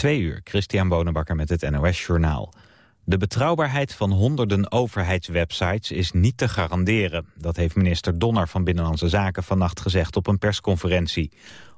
Twee uur, Christian Bonenbakker met het NOS Journaal. De betrouwbaarheid van honderden overheidswebsites is niet te garanderen. Dat heeft minister Donner van Binnenlandse Zaken vannacht gezegd op een persconferentie.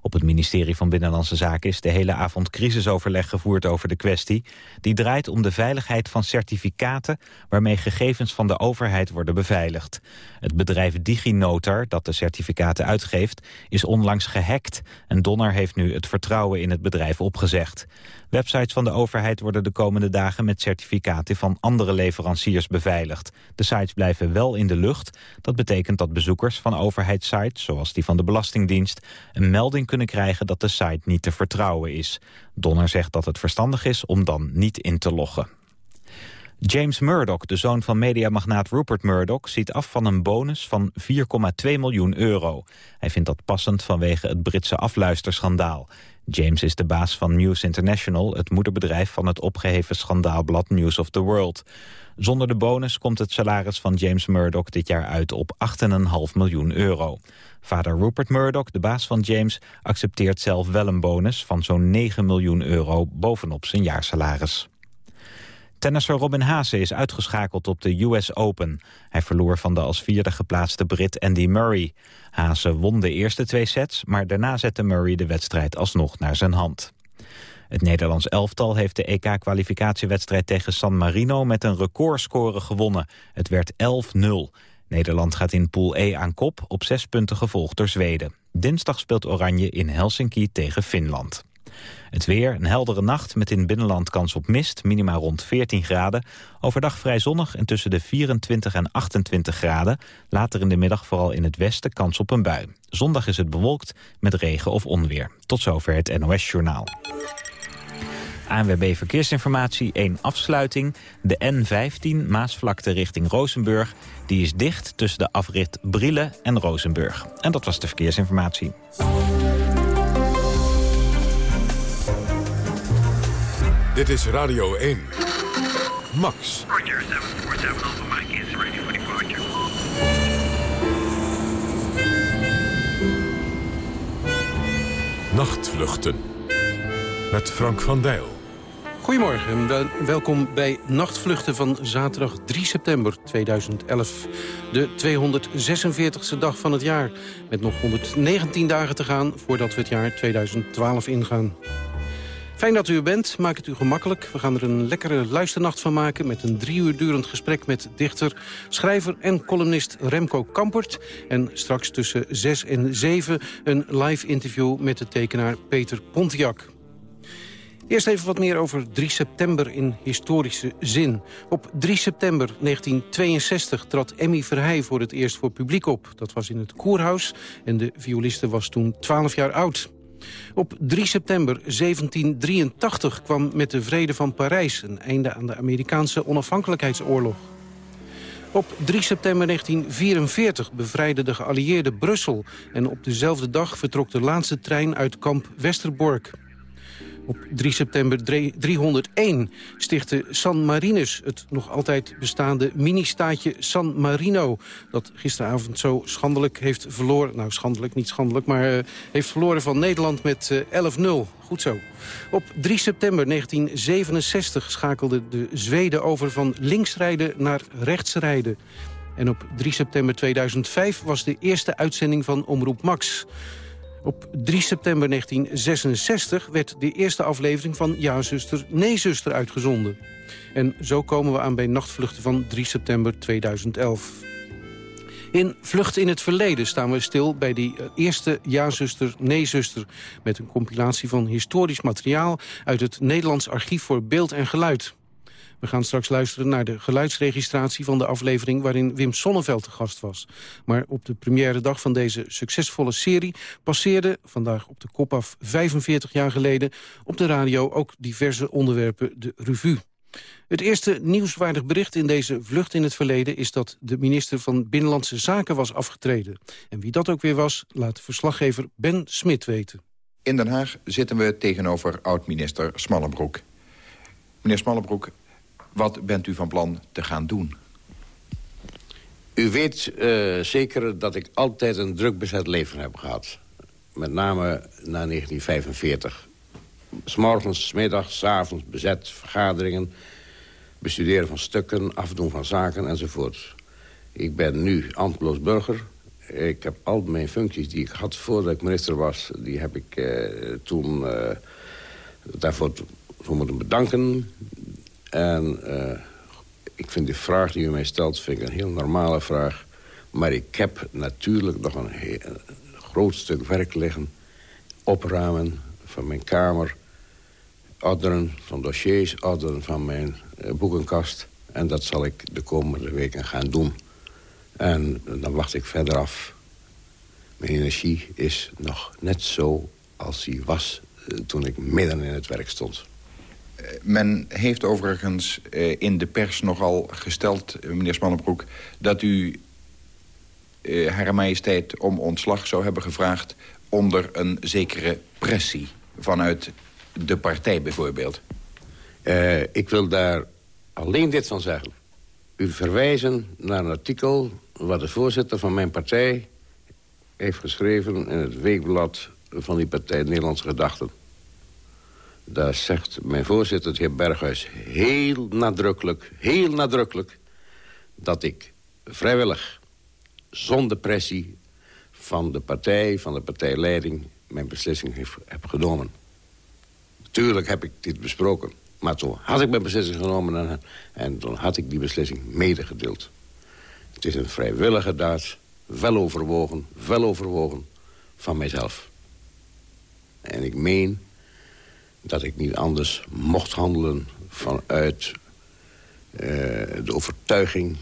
Op het ministerie van Binnenlandse Zaken is de hele avond crisisoverleg gevoerd over de kwestie. Die draait om de veiligheid van certificaten waarmee gegevens van de overheid worden beveiligd. Het bedrijf DigiNotar, dat de certificaten uitgeeft, is onlangs gehackt. En Donner heeft nu het vertrouwen in het bedrijf opgezegd. Websites van de overheid worden de komende dagen met certificaten van andere leveranciers beveiligd. De sites blijven wel in de lucht. Dat betekent dat bezoekers van overheidssites, zoals die van de Belastingdienst, een melding kunnen krijgen dat de site niet te vertrouwen is. Donner zegt dat het verstandig is om dan niet in te loggen. James Murdoch, de zoon van mediamagnaat Rupert Murdoch... ziet af van een bonus van 4,2 miljoen euro. Hij vindt dat passend vanwege het Britse afluisterschandaal. James is de baas van News International... het moederbedrijf van het opgeheven schandaalblad News of the World. Zonder de bonus komt het salaris van James Murdoch dit jaar uit op 8,5 miljoen euro. Vader Rupert Murdoch, de baas van James, accepteert zelf wel een bonus van zo'n 9 miljoen euro bovenop zijn jaarsalaris. Tennisser Robin Haase is uitgeschakeld op de US Open. Hij verloor van de als vierde geplaatste Brit Andy Murray. Haase won de eerste twee sets, maar daarna zette Murray de wedstrijd alsnog naar zijn hand. Het Nederlands elftal heeft de EK-kwalificatiewedstrijd tegen San Marino met een recordscore gewonnen. Het werd 11-0. Nederland gaat in Pool E aan kop, op zes punten gevolgd door Zweden. Dinsdag speelt Oranje in Helsinki tegen Finland. Het weer, een heldere nacht met in binnenland kans op mist, minima rond 14 graden. Overdag vrij zonnig en tussen de 24 en 28 graden. Later in de middag vooral in het westen kans op een bui. Zondag is het bewolkt met regen of onweer. Tot zover het NOS Journaal. ANWB Verkeersinformatie, één afsluiting. De N15 Maasvlakte richting Rozenburg. Die is dicht tussen de afrit Brielen en Rozenburg. En dat was de verkeersinformatie. Dit is Radio 1. Max. Roger, 747 Alpha Mike is ready for departure. Nachtvluchten. Met Frank van Dijl. Goedemorgen en wel- welkom bij Nachtvluchten van zaterdag 3 september 2011. De 246e dag van het jaar. Met nog 119 dagen te gaan voordat we het jaar 2012 ingaan. Fijn dat u er bent, maak het u gemakkelijk. We gaan er een lekkere luisternacht van maken... met een drie uur durend gesprek met dichter, schrijver en columnist Remco Kampert. En straks tussen 6 en 7 een live interview met de tekenaar Peter Pontiac. Eerst even wat meer over 3 september in historische zin. Op 3 september 1962 trad Emmy Verheij voor het eerst voor publiek op. Dat was in het Koerhuis en de violiste was toen 12 jaar oud. Op 3 september 1783 kwam met de Vrede van Parijs... een einde aan de Amerikaanse onafhankelijkheidsoorlog. Op 3 september 1944 bevrijdde de geallieerden Brussel... en op dezelfde dag vertrok de laatste trein uit kamp Westerbork. Op 3 september 301 stichtte San Marinus het nog altijd bestaande mini-staatje San Marino... dat gisteravond zo schandelijk heeft verloren... nou, schandelijk, niet schandelijk, maar uh, heeft verloren van Nederland met uh, 11-0. Goed zo. Op 3 september 1967 schakelde de Zweden over van linksrijden naar rechtsrijden. En op 3 september 2005 was de eerste uitzending van Omroep Max... Op 3 september 1966 werd de eerste aflevering van Ja zuster, Nee zuster uitgezonden. En zo komen we aan bij nachtvluchten van 3 september 2011. In Vlucht in het Verleden staan we stil bij die eerste Ja-zuster, Nee-zuster... met een compilatie van historisch materiaal uit het Nederlands Archief voor Beeld en Geluid. We gaan straks luisteren naar de geluidsregistratie van de aflevering... waarin Wim Sonneveld te gast was. Maar op de première dag van deze succesvolle serie... passeerde, vandaag op de kop af 45 jaar geleden... op de radio ook diverse onderwerpen de revue. Het eerste nieuwswaardig bericht in deze vlucht in het verleden... is dat de minister van Binnenlandse Zaken was afgetreden. En wie dat ook weer was, laat verslaggever Ben Smit weten. In Den Haag zitten we tegenover oud-minister Smallebroek. Meneer Smallebroek, wat bent u van plan te gaan doen? U weet uh, zeker dat ik altijd een druk bezet leven heb gehad. Met name na 1945. S'morgens, smiddags, s avonds bezet, vergaderingen... bestuderen van stukken, afdoen van zaken enzovoort. Ik ben nu ambteloos burger. Ik heb al mijn functies die ik had voordat ik minister was... die heb ik eh, toen eh, daarvoor voor moeten bedanken. En uh, ik vind de vraag die u mij stelt vind ik een heel normale vraag. Maar ik heb natuurlijk nog een, groot stuk werk liggen. Opruimen van mijn kamer. Ordenen van dossiers, ordenen van mijn uh, boekenkast. En dat zal ik de komende weken gaan doen. En dan wacht ik verder af. Mijn energie is nog net zo als die was uh, toen ik midden in het werk stond. Men heeft overigens uh, in de pers nogal gesteld, meneer Smannenbroek... dat u uh, Hare Majesteit om ontslag zou hebben gevraagd... onder een zekere pressie vanuit de partij bijvoorbeeld. Ik wil daar alleen dit van zeggen. U verwijzen naar een artikel wat de voorzitter van mijn partij... heeft geschreven in het weekblad van die partij Nederlandse Gedachten. Daar zegt mijn voorzitter, de heer Berghuis, heel nadrukkelijk... heel nadrukkelijk dat ik vrijwillig, zonder pressie... van de partij, van de partijleiding... mijn beslissing heb, heb genomen. Tuurlijk heb ik dit besproken. Maar toen had ik mijn beslissing genomen... en, en toen had ik die beslissing medegedeeld. Het is een vrijwillige daad, wel overwogen, wel overwogen van mijzelf. En ik meen dat ik niet anders mocht handelen vanuit uh, de overtuiging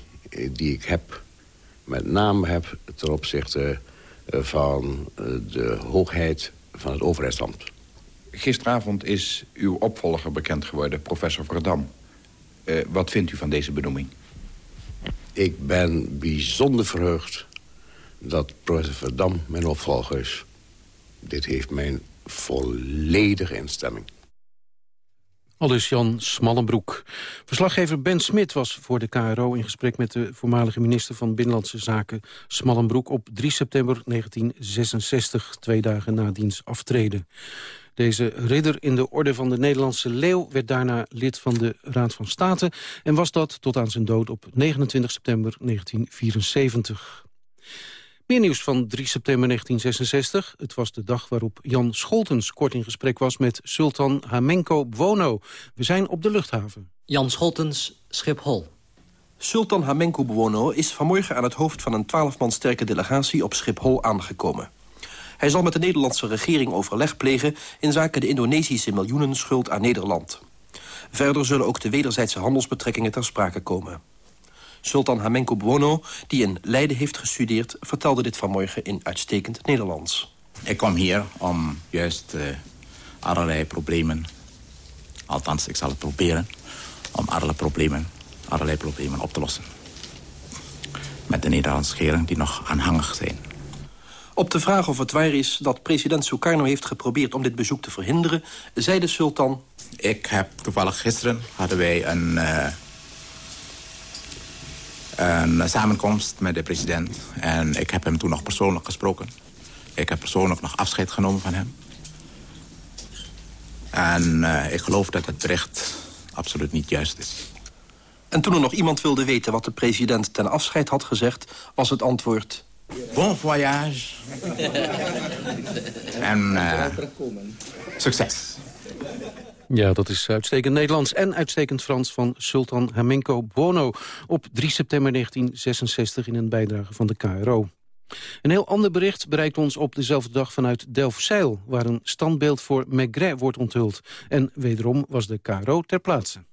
die ik heb. Met name heb ten opzichte van de hoogheid van het overheidsambt. Gisteravond is uw opvolger bekend geworden, professor Verdam. Uh, wat vindt u van deze benoeming? Ik ben bijzonder verheugd dat professor Verdam mijn opvolger is. Dit heeft mijn volledige instemming. Aldus Jan Smallenbroek. Verslaggever Ben Smit was voor de KRO in gesprek met de voormalige minister van Binnenlandse Zaken Smallenbroek op 3 september 1966, twee dagen na diens aftreden. Deze ridder in de orde van de Nederlandse Leeuw werd daarna lid van de Raad van State en was dat tot aan zijn dood op 29 september 1974. Meer nieuws van 3 september 1966. Het was de dag waarop Jan Scholtens kort in gesprek was met Sultan Hamenko Bwono. We zijn op de luchthaven. Jan Scholtens, Schiphol. Sultan Hamenko Bwono is vanmorgen aan het hoofd van een 12 man sterke delegatie op Schiphol aangekomen. Hij zal met de Nederlandse regering overleg plegen... in zaken de Indonesische miljoenenschuld aan Nederland. Verder zullen ook de wederzijdse handelsbetrekkingen ter sprake komen. Sultan Hamenko Buono, die in Leiden heeft gestudeerd... vertelde dit vanmorgen in uitstekend Nederlands. Ik kom hier om juist uh, allerlei problemen... althans, ik zal het proberen... om allerlei problemen, allerlei problemen op te lossen. Met de Nederlandse regering die nog aanhangig zijn. Op de vraag of het waar is dat president Sukarno heeft geprobeerd om dit bezoek te verhinderen... zei de sultan... Ik heb toevallig gisteren hadden wij een... Uh, een samenkomst met de president. En ik heb hem toen nog persoonlijk gesproken. Ik heb persoonlijk nog afscheid genomen van hem. En uh, ik geloof dat het bericht absoluut niet juist is. En toen er nog iemand wilde weten wat de president ten afscheid had gezegd... was het antwoord... Bon voyage. en uh, succes. Ja, dat is uitstekend Nederlands en uitstekend Frans van Sultan Hamenko Bono op 3 september 1966 in een bijdrage van de KRO. Een heel ander bericht bereikt ons op dezelfde dag vanuit Delfzijl... waar een standbeeld voor Maigret wordt onthuld. En wederom was de KRO ter plaatse.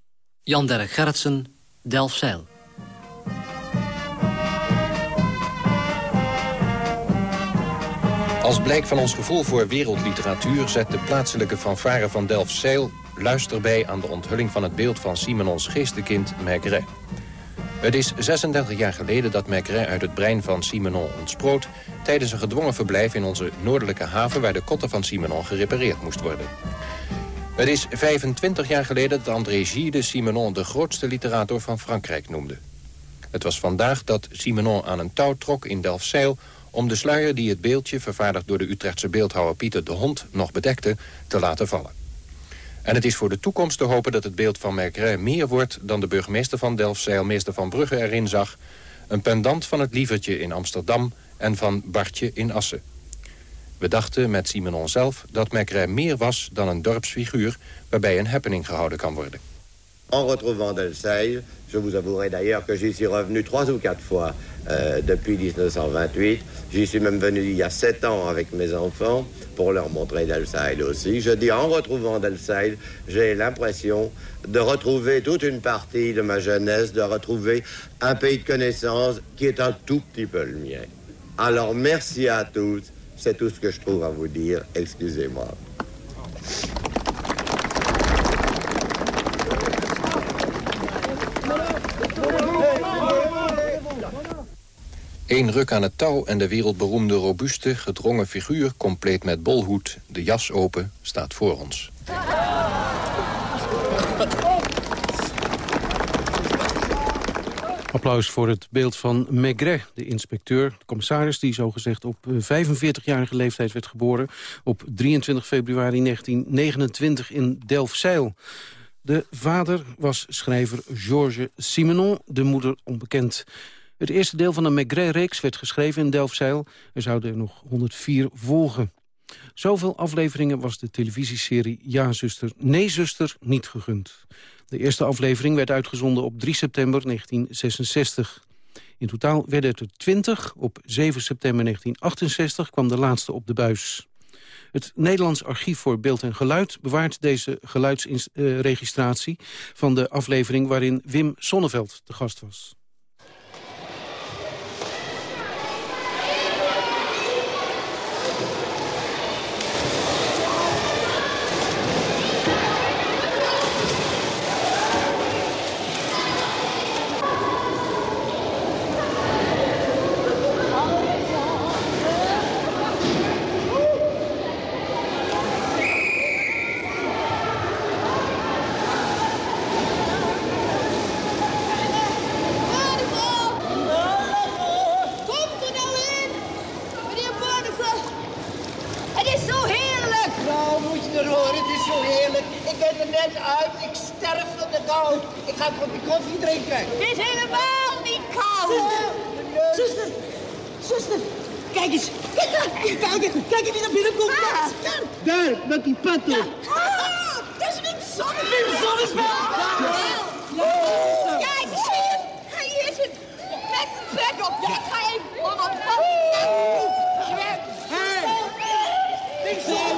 Jan Derk Gerritsen, Delfzijl. Als blijk van ons gevoel voor wereldliteratuur... zet de plaatselijke fanfare van Delfzijl luister bij aan de onthulling van het beeld van Simenons geestekind Maigret. Het is 36 jaar geleden dat Maigret uit het brein van Simenon ontsproot... tijdens een gedwongen verblijf in onze noordelijke haven... waar de kotter van Simenon gerepareerd moest worden. Het is 25 jaar geleden dat André Gide Simenon... de grootste literator van Frankrijk noemde. Het was vandaag dat Simenon aan een touw trok in Delfzijl... om de sluier die het beeldje, vervaardigd door de Utrechtse beeldhouwer Pieter de Hond... nog bedekte, te laten vallen. En het is voor de toekomst te hopen dat het beeld van Maigret meer wordt... dan de burgemeester van Delfzijl, meester Van Brugge, erin zag. Een pendant van het Lievertje in Amsterdam en van Bartje in Assen. We dachten met Simenon zelf dat Maigret meer was dan een dorpsfiguur... waarbij een happening gehouden kan worden. En retrouvant Delseil, je vous avouerai d'ailleurs que j'y suis revenu trois ou quatre fois euh, depuis 1928. J'y suis même venu il y a sept ans avec mes enfants pour leur montrer Delseil aussi. Je dis en retrouvant Delseil, j'ai l'impression de retrouver toute une partie de ma jeunesse, de retrouver un pays de connaissance qui est un tout petit peu le mien. Alors merci à tous, c'est tout ce que je trouve à vous dire, excusez-moi. Eén ruk aan het touw en de wereldberoemde robuuste, gedrongen figuur... compleet met bolhoed, de jas open, staat voor ons. Applaus voor het beeld van Maigret, de inspecteur, de commissaris... die zogezegd op 45-jarige leeftijd werd geboren... op 23 februari 1929 in Delfzijl. De vader was schrijver Georges Simenon, de moeder onbekend. Het eerste deel van de Maigret-reeks werd geschreven in Delfzijl. Er zouden er nog 104 volgen. Zoveel afleveringen was de televisieserie Ja, zuster, nee, zuster niet gegund. De eerste aflevering werd uitgezonden op 3 september 1966. In totaal werden het er 20. Op 7 september 1968 kwam de laatste op de buis. Het Nederlands Archief voor Beeld en Geluid bewaart deze geluidsregistratie van de aflevering waarin Wim Sonneveld te gast was. Komt er nou in? Meneer Barneveld. Het is zo heerlijk. Nou, moet je er horen, het is zo heerlijk. Ik ben er net uit, ik sterf van de kou. Ik ga een kopje koffie drinken. Het is helemaal niet koud. Zuster, zuster, kijk eens. Kijk, kijk, kijk, kijk eens wie naar binnen komt. Ah. Daar, daar, met die patten. Ah, dat is Wim Sonneveld. Wim Sonneveld. Kijk, zie je? Hij is het. Met zijn pet op. Ik ga even om op. Ik zie hem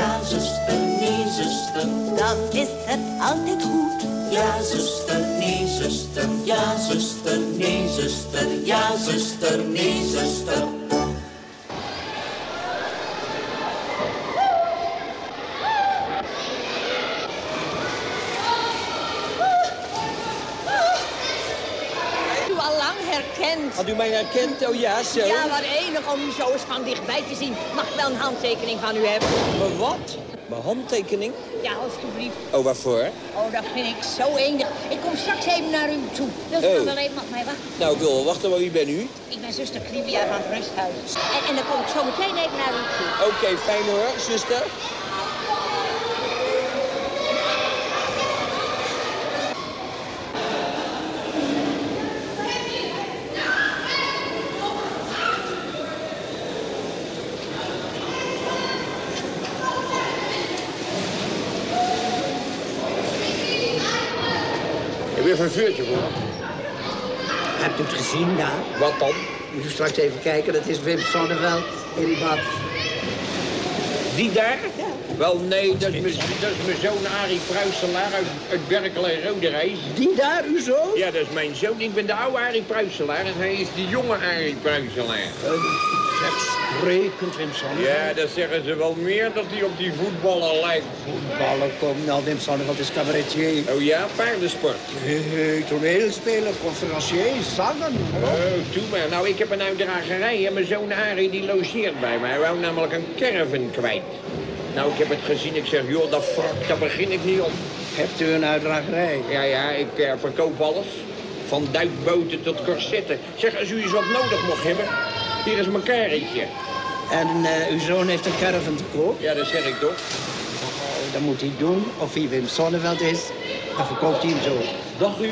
Ja, zuster, nee, zuster. Dan is het altijd goed. Ja, zuster, nee, zuster. Ja, zuster, nee, zuster. Ja, zuster, nee, zuster. Herkend. Had u mij herkend? Oh ja, zo. Ja, wat enig om u zo eens van dichtbij te zien. Mag ik wel een handtekening van u hebben? Maar wat? Mijn handtekening? Ja, alstublieft. Oh, waarvoor? Oh, dat vind ik zo enig. Ik kom straks even naar u toe. Wilt u Oh. dan wel even op mij wachten? Nou, ik wil wel wachten, maar wie ben u? Ik ben zuster Clivia van het rusthuis. En, en dan kom ik zo meteen even naar u toe. Oké, fijn hoor, zuster. Even een vuurtje voor? Hebt u het gezien daar? Wat dan? Moet u straks even kijken, dat is Wim Sonneveld in bad. Die daar? Ja. Wel, nee, dat is mijn, dat is mijn zoon Arie Pruiselaar uit, uit Berkel en Roderijs. Die daar, uw zoon? Ja, dat is mijn zoon. Ik ben de oude Arie Pruiselaar en hij is de jonge Arie Pruiselaar. Zeg, sprekend, Wim. Ja, dat zeggen ze wel meer dat hij op die voetballer lijkt. Voetballen, kom nou, Wim Sonneveld is cabaretier. Oh ja, paardensport. Nee, toneelspeler, conferencier, zangen. Oh, toe maar. Nou, ik heb een uitdragerij en mijn zoon Arie die logeert bij mij. Hij wou namelijk een caravan kwijt. Nou, ik heb het gezien. Ik zeg, joh, dat vrak, daar begin ik niet op. Hebt u een uitdragerij? Ja, ja, ik eh, verkoop alles. Van duikboten tot corsetten. Zeg, als u eens wat nodig mocht hebben, hier is mijn karretje. En eh, uw zoon heeft een caravan te koop? Ja, dat zeg ik toch. Oh, dan moet hij doen of hij Wim Sonneveld is. Dan verkoopt hij hem zo. Dag u.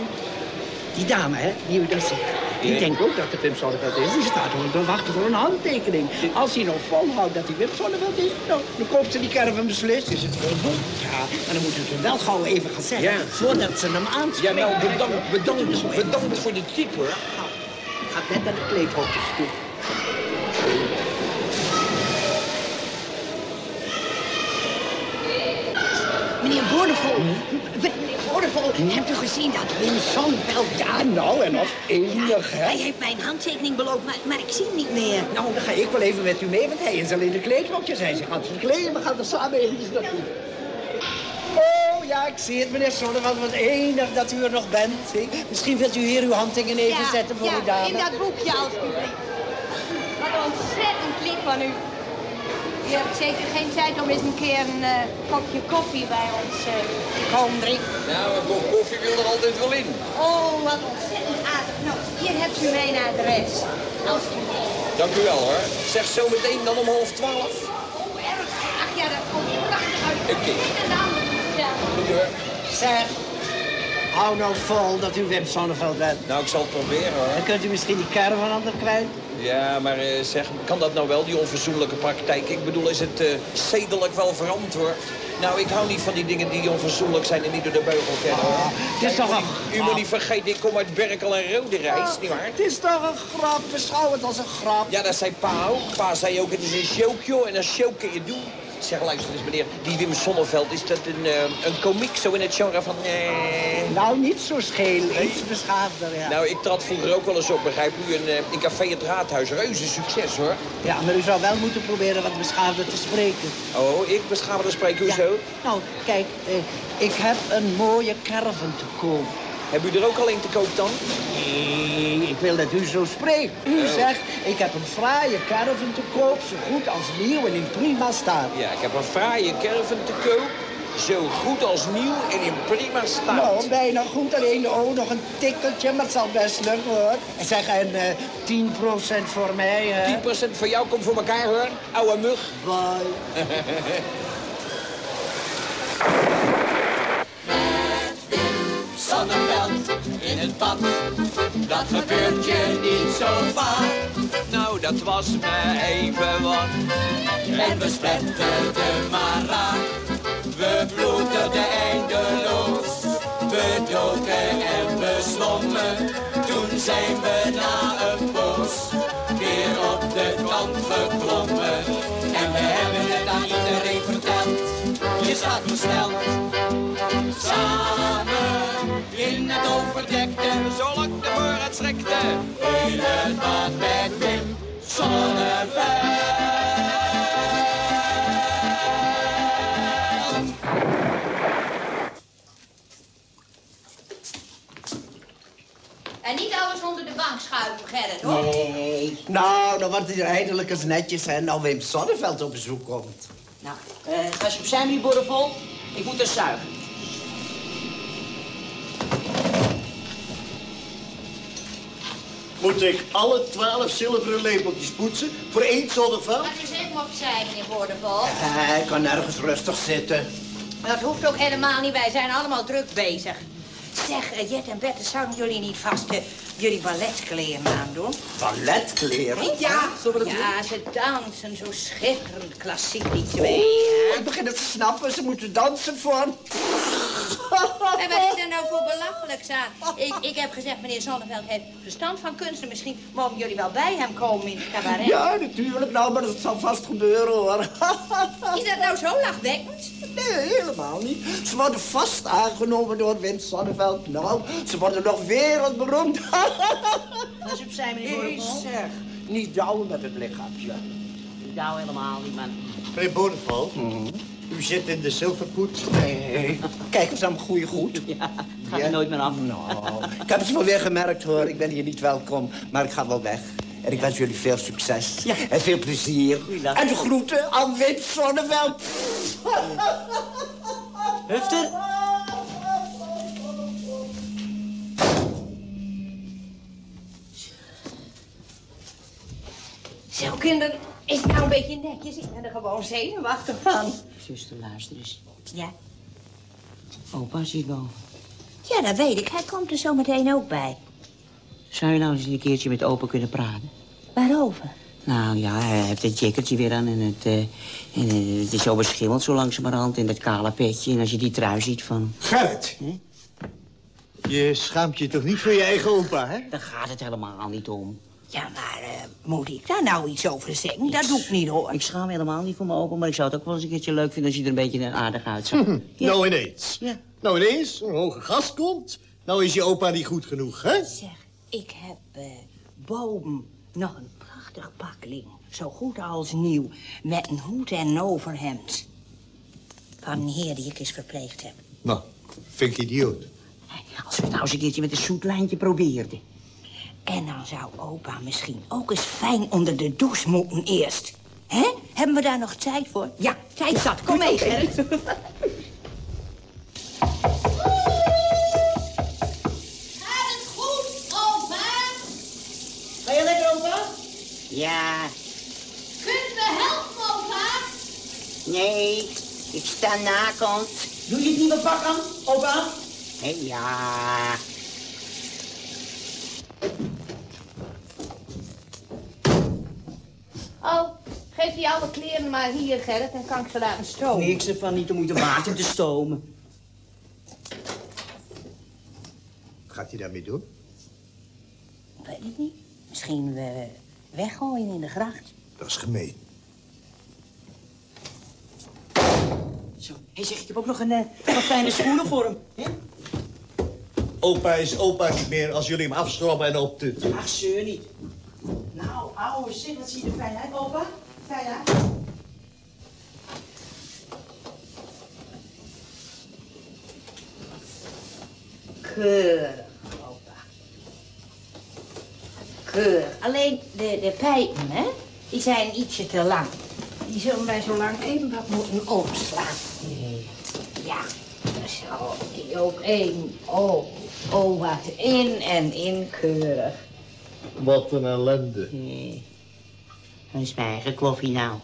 Die dame, hè, die u daar ziet. Die Ja. denkt ook dat het Wim Sonneveld is. Die staat gewoon te wachten voor een handtekening. Als hij nog volhoudt dat hij Wim Sonneveld is, nou, dan koopt ze die caravan beslist. Is het wel goed? Ja, maar dan moeten ze het wel gauw even gaan zeggen. Ja. Voordat ze hem Ja, aanspreken. nou, bedankt, bedankt, bedankt voor de tip, hoor. Gaat net naar de kleedhokjes toe. Meneer Boordevol, meneer Boordevol, hebt u gezien dat Wim Sonneveld... Ja, nou, en of enig? Hij heeft mij een handtekening beloofd, maar, maar ik zie hem niet meer. Nou, dan ga ik wel even met u mee, want hij is al in de kleedhokjes. Hij gaat verkleden, we gaan er samen eventjes naartoe. Oh, ja, ik zie het, meneer Sonneveld. Wat enig dat u er nog bent. Misschien wilt u hier uw handtekening even Ja, zetten voor ja, uw dame. in dat boekje alsjeblieft. Wat ontzettend lief van u. U hebt zeker geen tijd om eens een keer een eh, kopje koffie bij ons eh, te komen drinken. Nou, een kop koffie wil er altijd wel in. Oh, wat ontzettend aardig. Nou, hier hebt u mijn adres. Alsjeblieft. Dank u wel, hoor. Zeg zo meteen dan om half twaalf. Oh, erg graag. Ja, dat komt prachtig uit. Oké. Andere vertellen. Goed, hoor. Zeg, hou nou vol dat u Wim Sonneveld bent. Nou, ik zal het proberen, hoor. Dan kunt u misschien die caravan ander kwijt. Ja, maar eh, zeg, kan dat nou wel, die onverzoenlijke praktijk? Ik bedoel, is het eh, zedelijk wel verantwoord? Nou, ik hou niet van die dingen die onverzoenlijk zijn en niet door de beugel kennen, hoor. het is Kijk, toch een U moet niet vergeten, ik kom uit Berkel en Rode Reis, nietwaar? Het is toch een grap, beschouw het als een grap. Ja, dat zei pa ook. Pa zei ook, het is een show, joh, en een show kun je doen. Zeg, luister eens, meneer, die Wim Sonneveld, is dat een, eh, een komiek zo in het genre van... eh, Nou, niet zo scheel, iets beschaafder, ja. Nou, ik trad vroeger ook wel eens op, begrijp u, in, eh, in Café Het Raadhuis. Reuze succes, hoor. Ja, maar u zou wel moeten proberen wat beschaafder te spreken. Oh, ik beschaafde spreken, hoezo? Nou, kijk, eh, ik heb een mooie caravan te koop. Heb u er ook al een te koop dan? Nee, ik wil dat u zo spreekt. U Oh. zegt, ik heb een fraaie caravan te koop, zo goed als nieuw en in prima staat. Ja, ik heb een fraaie caravan te koop. Zo goed als nieuw en in prima staat. Nou, bijna goed, alleen de O nog een tikkeltje, maar het zal best lukken hoor. Zeg, en eh 10% voor mij, hè? 10% voor jou komt voor elkaar, hoor. Oude mug. Bye. in het bad, dat gebeurt je niet zo vaak. Nou, dat was me even wat. En we spetterden maar raak. We bloederden eindeloos. We doken en we zwommen. Toen zijn we na een In het bad met Wim Sonneveld. En niet alles onder de bank schuiven, Gerrit, hoor. Nee. Nou, dan wordt het hier eindelijk eens netjes, hè, nou Wim Sonneveld op bezoek komt. Nou, eh ga eens opzij, meneer Borrevol. Ik moet er zuigen. Moet ik alle twaalf zilveren lepeltjes poetsen voor één zonneval? Laat eens even opzij, meneer Boordevol. Hij kan nergens rustig zitten. Dat hoeft ook helemaal niet, wij zijn allemaal druk bezig. Zeg, eh, Jet en Bette, zouden jullie niet vast eh, jullie balletkleren aandoen? Balletkleren? Ja, zullen we dat ja ze dansen zo schitterend klassiek, die twee. Oh, ik begin het te snappen. Ze moeten dansen voor... En wat is er nou voor belachelijks aan? Ik, ik heb gezegd, meneer Zonneveld heeft verstand van kunsten. Misschien mogen jullie wel bij hem komen in het cabaret. Ja, natuurlijk. Nou, maar dat zal vast gebeuren, hoor. Is dat nou zo lachwekkend? Nee, helemaal niet. Ze worden vast aangenomen door Wim Sonneveld. Nou, ze worden nog wereldberoemd. Dat is opzij, meneer Nee, Boordevol. zeg. Niet douwen met het lichaampje. Ik douw helemaal niet, man. Meneer Bodeval, u zit in de zilverpoet. Nee, kijk eens aan mijn goede goed. Ja, het gaat er nooit meer af. Nou, ik heb het wel weer gemerkt, hoor. Ik ben hier niet welkom, maar ik ga wel weg. En ik wens jullie veel succes. En veel plezier. En de groeten aan Wim Sonneveld. Hufter? Zo, kinderen, is het nou een beetje netjes? Ik ben er gewoon zenuwachtig van. Zuster, luister eens. Ja? Opa zit boven. Ja, dat weet ik. Hij komt er zo meteen ook bij. Zou je nou eens een keertje met opa kunnen praten? Waarover? Nou ja, hij heeft het jackertje weer aan en het, eh, en, eh, het is zo beschimmeld zo langzamerhand. En dat kale petje. En als je die trui ziet van... Gerrit, je schaamt je toch niet voor je eigen opa, hè? Daar gaat het helemaal niet om. Ja, maar eh, moet ik daar nou iets over zeggen? Dat doe ik niet, hoor. Ik schaam me helemaal niet voor mijn opa, maar ik zou het ook wel eens een keertje leuk vinden als je er een beetje aardig uitzag. Ja. Nou ineens. Ja. Nou ineens, een hoge gast komt. Nou is je opa niet goed genoeg, hè? Zeg, ik heb eh, boven nog een prachtig pakling. Zo goed als nieuw. Met een hoed en een overhemd. Van een heer die ik eens verpleegd heb. Nou, vind ik idioot. Als we het nou eens een keertje met een zoetlijntje probeerden. En dan zou opa misschien ook eens fijn onder de douche moeten eerst. Hè? Hebben we daar nog tijd voor? Ja, tijd zat. Kom mee, Gerrit. Gaat het goed, opa? Ga je lekker, opa? Ja, Kunt me helpen, opa? nee, ik sta nakend. Doe je het nieuwe pak aan, opa? Hé, ja. Oh, geef die oude kleren maar hier, Gerrit, en kan ik ze laten stomen. Niks ervan, niet de moeite waard om te stomen. Wat gaat hij daarmee doen? Ik weet het niet. Misschien eh, weggooien in de gracht. Dat is gemeen. Zo, hé zeg, ik heb ook nog een, eh, wat fijne schoenen voor hem. hè? Opa is opa niet meer als jullie hem afschrobben en optutten. Ach, zeur niet. Nou, ouwe, zeg, wat zie je er fijn uit, opa? Fijn uit. Keurig, opa. Keurig. Alleen de, de pijpen, hè, die zijn ietsje te lang. Die zullen wij zo lang even wat moeten omslaan. Ja, zo. Die ook één. Oh, oh, wat in en in keurig. Wat een ellende. Nee. Dat is mijn eigen kloffie nou.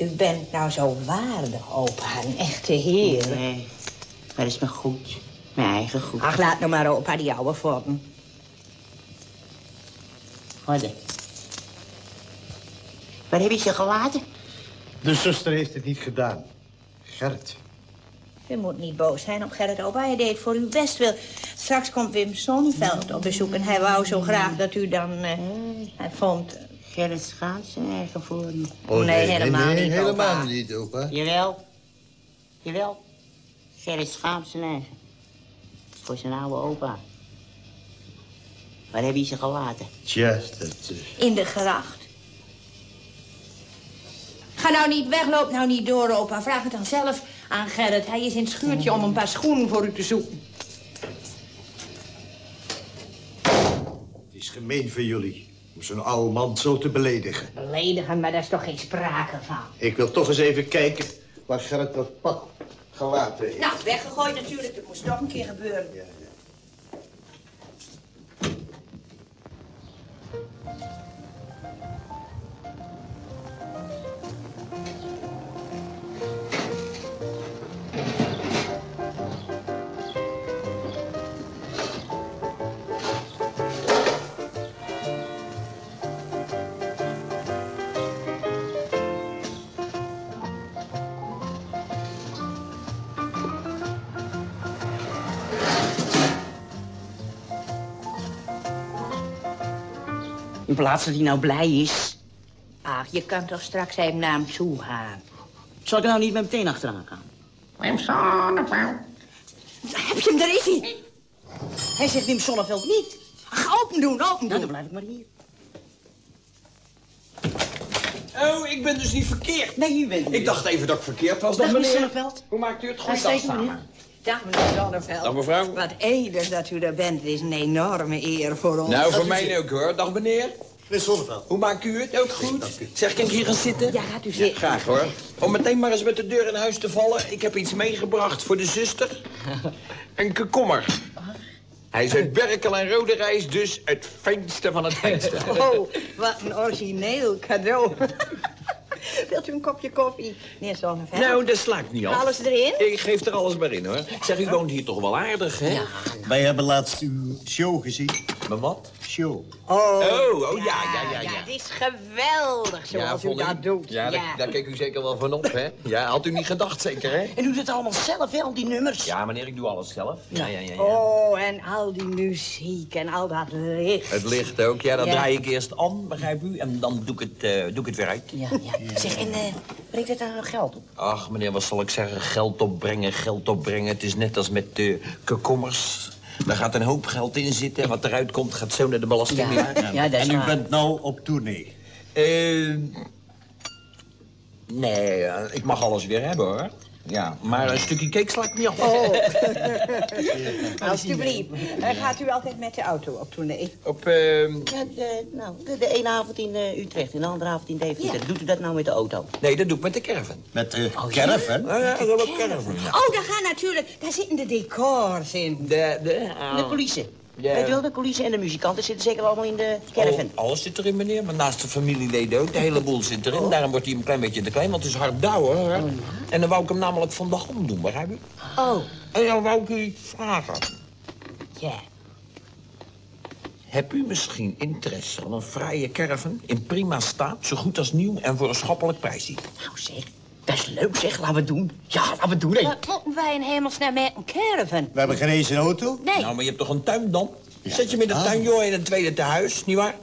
U bent nou zo waardig, opa. Een echte heer. Nee, dat is me goed. Mijn eigen goed. Ach, laat nou maar opa die oude vorm. Wat? Waar heb je ze gelaten? De zuster heeft het niet gedaan. Gerrit. U moet niet boos zijn op Gerrit opa. Hij deed voor uw best wil. Straks komt Wim Sonneveld op bezoek. En hij wou zo graag dat u dan... eh, hij vond... Gerrit schaamt zijn eigen voor. Oh, Nee, helemaal nee, niet, helemaal opa. niet, opa. Jawel. Jawel. Gerrit schaamt zijn eigen. Voor zijn oude opa. Waar heb je ze gelaten? Tja, dat... eh, In de gracht. Ga nou niet weg, loop nou niet door, opa. Vraag het dan zelf aan Gerrit. Hij is in het schuurtje om een paar schoenen voor u te zoeken. Het is gemeen van jullie. Om zo'n oude man zo te beledigen. Beledigen, maar daar is toch geen sprake van. Ik wil toch eens even kijken waar Gerrit dat pak gelaten heeft. Nou, weggegooid natuurlijk. Dat moest nog een keer gebeuren. In plaats dat hij nou blij is. Ach, je kan toch straks even naar hem toe gaan. Zal ik nou niet met meteen achteraan gaan? Wim Sonneveld. Heb je hem, daar is hij. Hij zegt Wim Sonneveld niet. Ga open doen, open doen. Nou, dan blijf ik maar hier. Oh, ik ben dus niet verkeerd. Nee, u bent Ik dacht even dat ik verkeerd was. Dag, Dag, meneer. Sonneveld. Hoe maakt u het? Steek, meneer. samen. Dag, meneer Zonneveld. Dag, mevrouw. Wat enig dat u er bent. Het is een enorme eer voor ons. Nou, voor mij ook hoor. Dag meneer. Meneer Zonneveld. Hoe maakt u het? Ook goed? Zeg, kan ik hier gaan zitten? Ja, gaat u zitten. Graag hoor. Om meteen maar eens met de deur in huis te vallen. Ik heb iets meegebracht voor de zuster. Een komkommer. Hij is uit Berkel en Rode Reis, dus het fijnste van het fijnste. Oh, wat een origineel cadeau. Wilt u een kopje koffie, meneer Zonneveld? Nou, dat sla ik niet af. Alles erin? Ik geef er alles maar in, hoor. Zeg, u woont hier toch wel aardig, hè? Wij hebben laatst uw show gezien. Maar wat? Show. Oh, Oh, oh, ja, ja, ja, ja. Het is geweldig zoals u dat doet. Ja, Daar, daar keek u zeker wel van op, hè? Ja, had u niet gedacht, zeker, hè? En doet het allemaal zelf, hè, al die nummers? Ja, meneer, ik doe alles zelf. Ja, ja, ja. ja. Oh, en al die muziek en al dat licht. Het licht ook, ja, dat Ja. draai ik eerst aan, begrijp u? En dan doe ik het, eh, doe ik het weer uit. Ja, ja. Zeg, en eh brengt het daar geld op? Ach, meneer, wat zal ik zeggen? Geld opbrengen, geld opbrengen. Het is net als met de komkommers. Daar gaat een hoop geld in zitten. En wat eruit komt, gaat zo naar de belasting. Ja, ja, dat is en u waar. bent nou op tournee. Eh, nee, eh, ik mag alles weer hebben, hoor. Ja, maar een stukje cake sla ik niet af. Oh. Alsjeblieft. Dan gaat u altijd met de auto op tournee. Op, eh, Ja, de, nou, de, de ene avond in eh, Utrecht en de andere avond in Deventer. Doet u dat nou met de auto? nee, dat doe ik met de caravan. Met de caravan? Ja, ja, dat caravan. ja. Oh, daar gaan natuurlijk... Daar zitten de decors in. De, de. De coulissen. Ja. Weet wel, de coulissen en de muzikanten zitten zeker allemaal in de caravan. Oh, alles zit erin, meneer. Maar naast de familieleden ook. De hele boel zit erin. Daarom wordt hij een klein beetje te klein, want het is hard douwen. Hoor. En dan wou ik hem namelijk vandaag omdoen, begrijp u? Oh, En dan wou ik u iets vragen. ja. Heb u misschien interesse aan een fraaie caravan in prima staat, zo goed als nieuw en voor een schappelijk prijsje? Nou zeg, dat is leuk zeg, laten we het doen. Ja, laten we het doen, hè. Wat moeten wij in hemelsnaam met een caravan? We hebben geen eens een auto. Nee. Nou, maar je hebt toch een tuin dan? Zet je in de tuin, joh, in een tweede tehuis, nietwaar?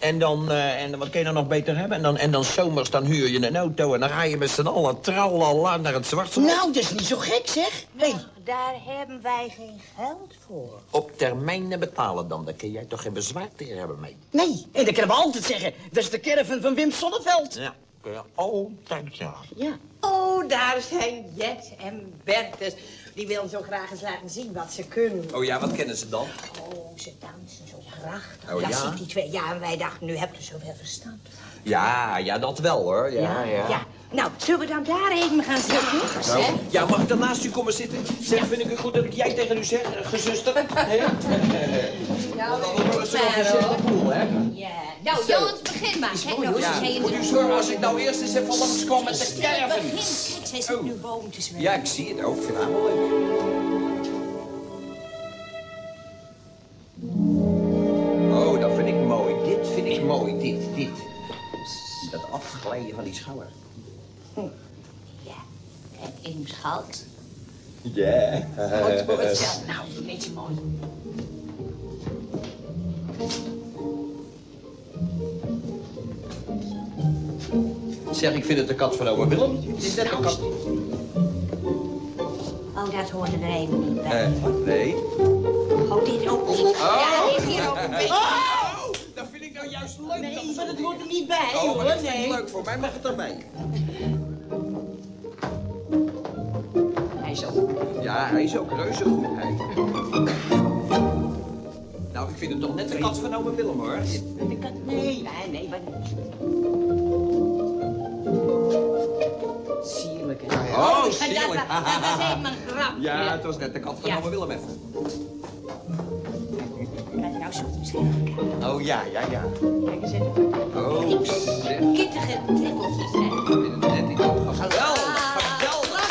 En dan, eh, en wat kun je dan nog beter hebben? En dan, en dan zomers, dan huur je een auto en dan ga je met z'n allen tralala naar het zwarte Nou, dat is niet zo gek, zeg. Nee. Daar hebben wij geen geld voor. Op termijnen betalen dan, daar kun jij toch geen bezwaar tegen hebben mee? Nee, en dan kunnen we altijd zeggen, dat is de caravan van Wim Sonneveld. Ja, kun je altijd ja. Ja. Oh, daar zijn Jet en Bertus. Die willen zo graag eens laten zien wat ze kunnen. Oh ja, wat kennen ze dan? Oh, ze dansen zo prachtig. Oh, dat ja? ziet die twee. Ja, en wij dachten, nu hebt u zoveel verstand. Ja, ja, dat wel hoor. Ja, ja. Nou, zullen we dan daar even gaan zitten? Nou, ja, mag ik dan naast u komen zitten? Zeg, vind ik het goed dat ik jij tegen u zeg, gezuster? Ja, Dat is wel gezellig boel, hè? Ja. Nou. Jans, begin maar. Kijk nog eens moet u zorgen als ik nou eerst eens even langskwam met de caravan. begin. Kijk, zij zit nu boven te zwemmen. Ja, ik zie het ook. Ik vind het wel leuk. Van die schouder. Kijk, één schat. Ja. Goed voor het Nou, een beetje mooi. Zeg, ik vind het de kat van oma Willem. Is dat de kat? Oh, dat hoorde er even niet bij. Eh, nee. Oh, dit ook niet. Ja, dit hier ook een beetje. Oh, dat vind ik nou juist leuk. Nee, maar dat hoort er niet bij, Oh, maar hoor. dat Nee. leuk. Voor mij mag het erbij. Hij is ook. Ja, hij is ook reuze goed, hij. Nou, ik vind het toch net de kat van oma Willem, hoor. De kat, nee, nee, nee, maar Sierlijk, hè? Oh, dat, sierlijk. dat, dat was even een grap. Ja, het was net de kat van Ja. oma Willem even. Nou zo misschien even kijken. Oh, ja, ja, ja. Kijk eens even. Oh, zeg. Kittige trippeltjes, hè. Ik het net. Geweldig, geweldig.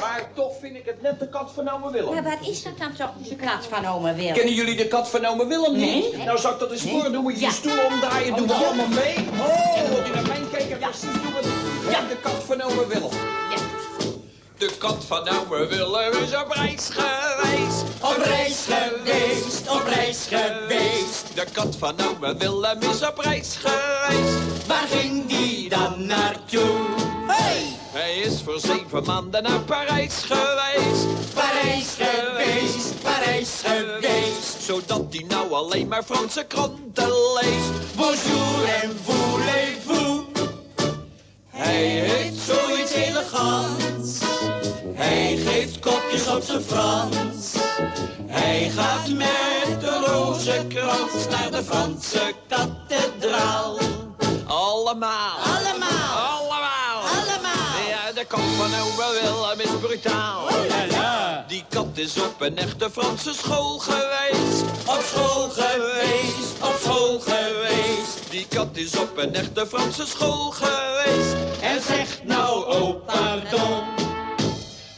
Maar toch vind ik het net de kat van oma Willem. Maar wat is dat dan toch, de kat van oma Wil? Kennen jullie de kat van oma Willem niet? Nee. Nou, zal ik dat eens voor doen? Moet je je Ja. stoel omdraaien, doen we allemaal mee. Oh, en moet je naar mij kijken, precies doen we dat. Ja, de kat van oma Willem. Ja. De kat van oude Willem is op reis geweest. Op reis geweest, op reis geweest. De kat van ome Willem is op reis geweest. Waar ging die dan naartoe? Hey! Hij is voor zeven maanden naar Parijs geweest. Parijs geweest, Parijs geweest. Zodat hij nou alleen maar Franse kranten leest. Bonjour en voulez-vous. Hij heeft zoiets elegants. Hij geeft kopjes op zijn Frans. Hij gaat met de rozenkrans naar de Franse kathedraal. Allemaal. Allemaal. Allemaal. Allemaal. Ja, de kat van ome Willem is brutaal. Oh la la. Die kat is op een echte Franse school geweest. Op school geweest, op school geweest. Die kat is op een echte Franse school geweest. En zegt nou, oh pardon.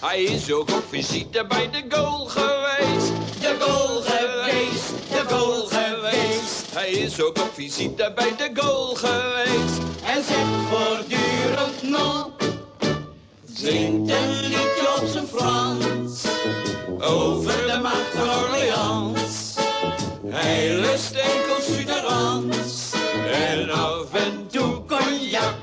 Hij is ook op visite bij de goal geweest. De goal geweest, de goal geweest. Hij is ook op visite bij de goal geweest. En zegt voortdurend non. Zingt een liedje op zijn Frans. Over de macht van Orleans. Hij lust enkel suderans. En af en toe Cognac.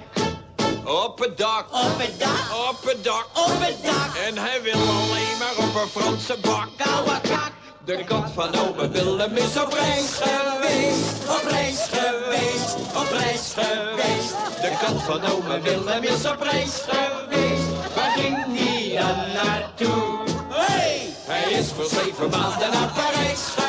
Op het dak. Op het dak, Op het dak. op het dak. En hij wil alleen maar op een Franse bak. Koude kak. De kat van ome Willem is op reis geweest, op reis geweest, op reis geweest. De kat van ome Willem is op reis geweest. Waar ging die dan naartoe? Hey! Hij is voor zeven maanden naar Parijs geweest,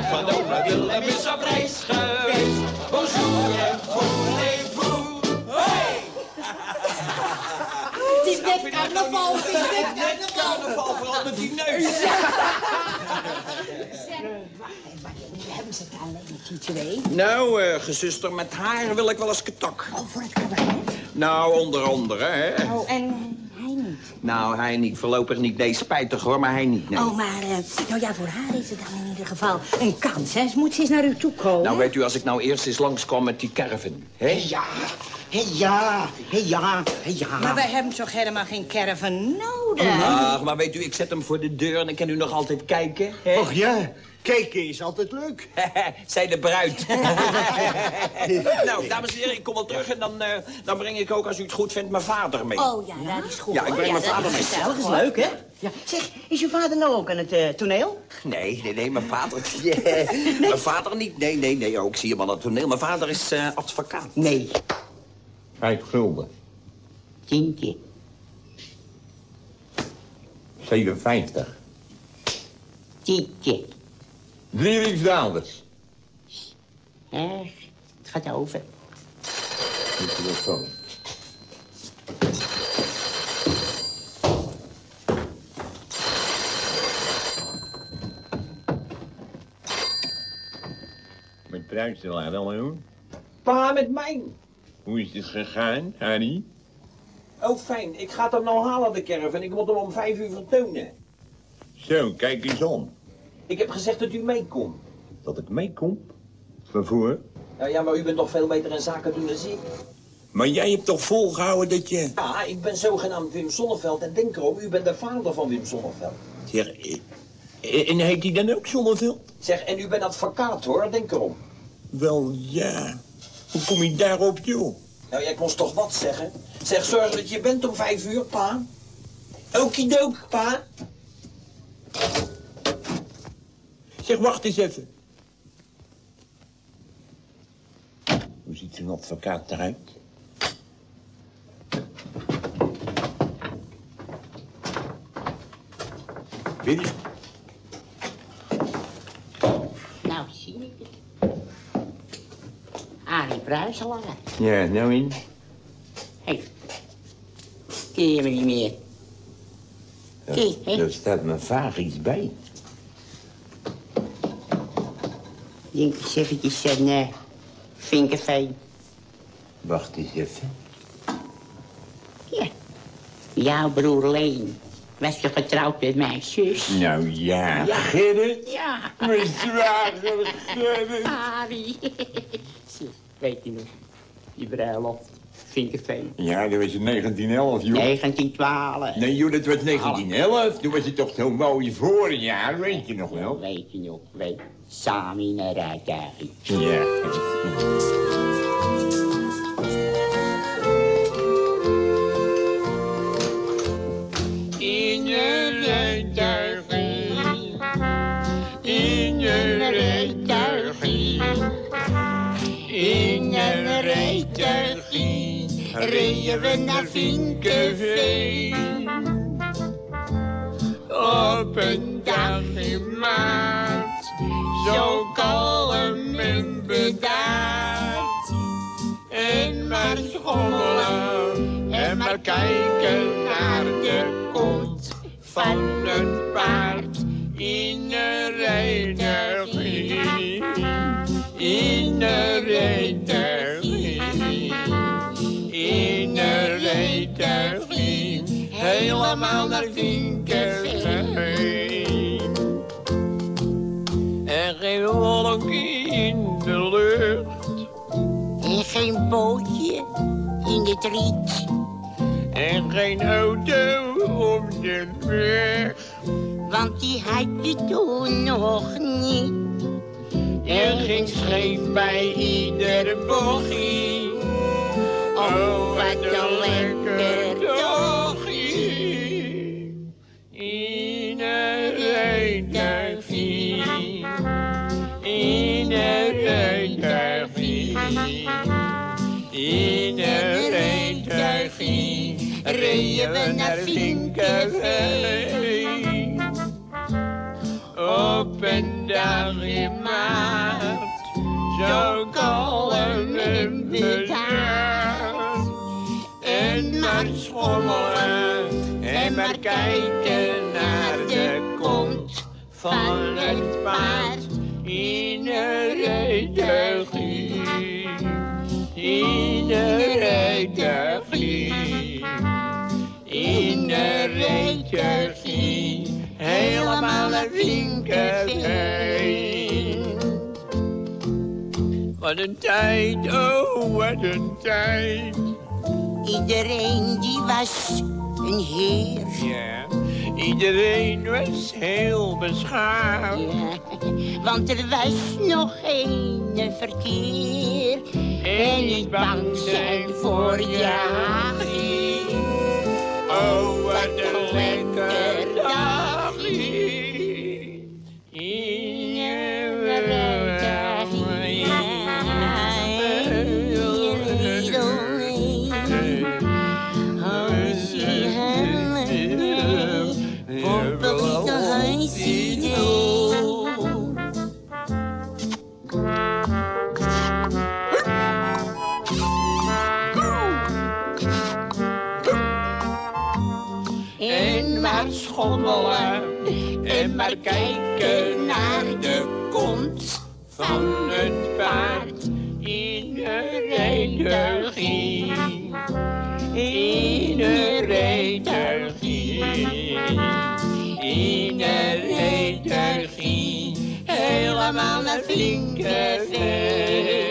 Van ome Willem is op reis geweest. Bonjour en voulez-vous. Hey! Het is net carnaval, het is net carnaval, vooral met die neus. Hebben ze het alleen met die twee. Nou, eh gezuster, met haar wil ik wel eens ketak. Oh, voor het cabaret. Nou, onder andere, hè. Oh, en. Nou, hij niet. Voorlopig niet. Nee, spijtig hoor, maar hij niet, nee. Oh, maar, eh, nou ja, voor haar is het dan in ieder geval een kans, hè. Ze moet eens naar u toe komen. Nou, weet u, als ik nou eerst eens langskwam met die caravan, hè? Ja, hé ja, hé ja, hé ja. Maar wij hebben toch helemaal geen caravan nodig? Ach, maar weet u, ik zet hem voor de deur en ik kan u nog altijd kijken. Hè? Och ja, kijken is altijd leuk. Zij de bruid. nou, dames en heren, ik kom wel terug en dan, eh, dan breng ik ook, als u het goed vindt, mijn vader mee. Oh ja, dat is goed. Ja, ik breng hoor. mijn vader dat mee. Dat is leuk, hè? Ja. Zeg, is uw vader nou ook aan het eh, toneel? Nee, nee, nee, mijn vader... Mijn vader niet. Nee, nee, nee, ook zie je hem aan het toneel. Mijn vader is eh, advocaat. Nee. Vijf gulden. Tientje. 57. Tientje. Drie Rijksdaalders. Echt, het gaat over. telefoon. Met Pruiselaar al doen. Pa, met mij. Hoe is het gegaan, Harry? Oh, fijn. Ik ga hem nou halen, de caravan. Ik moet hem om vijf uur vertonen. Zo, kijk eens om. Ik heb gezegd dat u meekomt. Dat ik meekom? Waarvoor? Nou ja, maar u bent toch veel beter in zaken doen dan ik. Maar jij hebt toch volgehouden dat je... Ja, ik ben zogenaamd Wim Sonneveld en denk erom, u bent de vader van Wim Sonneveld. Zeg, eh, en heet hij dan ook Zonneveld? Zeg, en u bent advocaat hoor, denk erom. Wel, ja. Hoe kom je daarop, joh? Nou, jij moest toch wat zeggen? Zeg, zorg dat je bent om vijf uur, pa. Okidook, pa. Zeg, wacht eens even. Hoe ziet zo'n advocaat eruit? Weet je? Nou, zie ik het. Bruiselaar. Ja, nou in. Hé. Hey. Ken je me niet meer? Kijk, hè? Daar staat me vaag iets bij. Denk eens eventjes een uh, vinkerveen. Wacht eens even. Ja. Jouw broer Leen. Was je getrouwd met mijn zus? Nou ja, Ja. Gerrit. Ja. Mijn zwager, Gerrit. Arie. Weet je nog? Die bruiloft. Vinkerveen. Ja, dat was in 1911, joh. 1912. Nee, joh, dat was 1911. Toen was het toch zo'n mooi voorjaar, weet je nog wel? Weet je nog, weet Samen in een rijtuigje. Ja. We naar Vinkenveen. Op een dag in maart, zo kalm en bedaard. En maar schommelen en maar kijken naar de kont van het paard in een rijtuigje. In een rijtuigje, helemaal naar Vinkerveen. En geen wolkje in de lucht. En geen bootje in het riet. En geen auto op de weg. Want die had je toen nog niet. Er geen scheep bij ieder bochtje. Oh, wat een lekker We naar Vinkerveen. Op een dag in maart. Zo kalm en bedaard. En maar schommelen en maar kijken naar de kont van het paard in een rijtuigje. In een rijtuigje. Rijtuigje. Helemaal naar Vinkerveen. Wat een tijd, oh wat een tijd. Iedereen die was een heer. Ja, iedereen was heel beschaamd. Ja, want er was nog geen verkeer. En niet bang zijn voor je. Oh, wat een lekker kijken naar de kont van het paard in een rijtuigje. In een rijtuigje. In een rijtuigje. Helemaal naar Vinkerveen.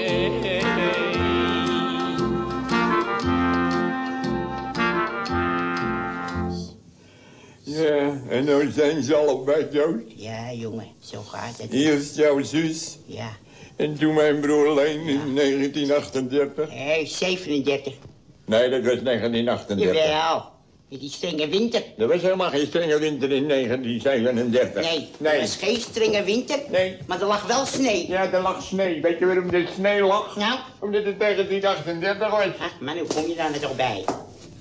En nou zijn ze allebei dood. Ja, jongen, zo gaat het. Eerst jouw zus. Ja. En toen mijn broer Leen in 1938. Hé, 37. Nee, dat was 1938. Jawel. In die strenge winter. Er was helemaal geen strenge winter in 1937. Nee, er was geen strenge winter. Nee. Maar er lag wel sneeuw. Ja, er lag sneeuw. Weet je waarom er sneeuw lag? Nou? Omdat het 1938 was. Ach, maar hoe kom je daar nou toch bij?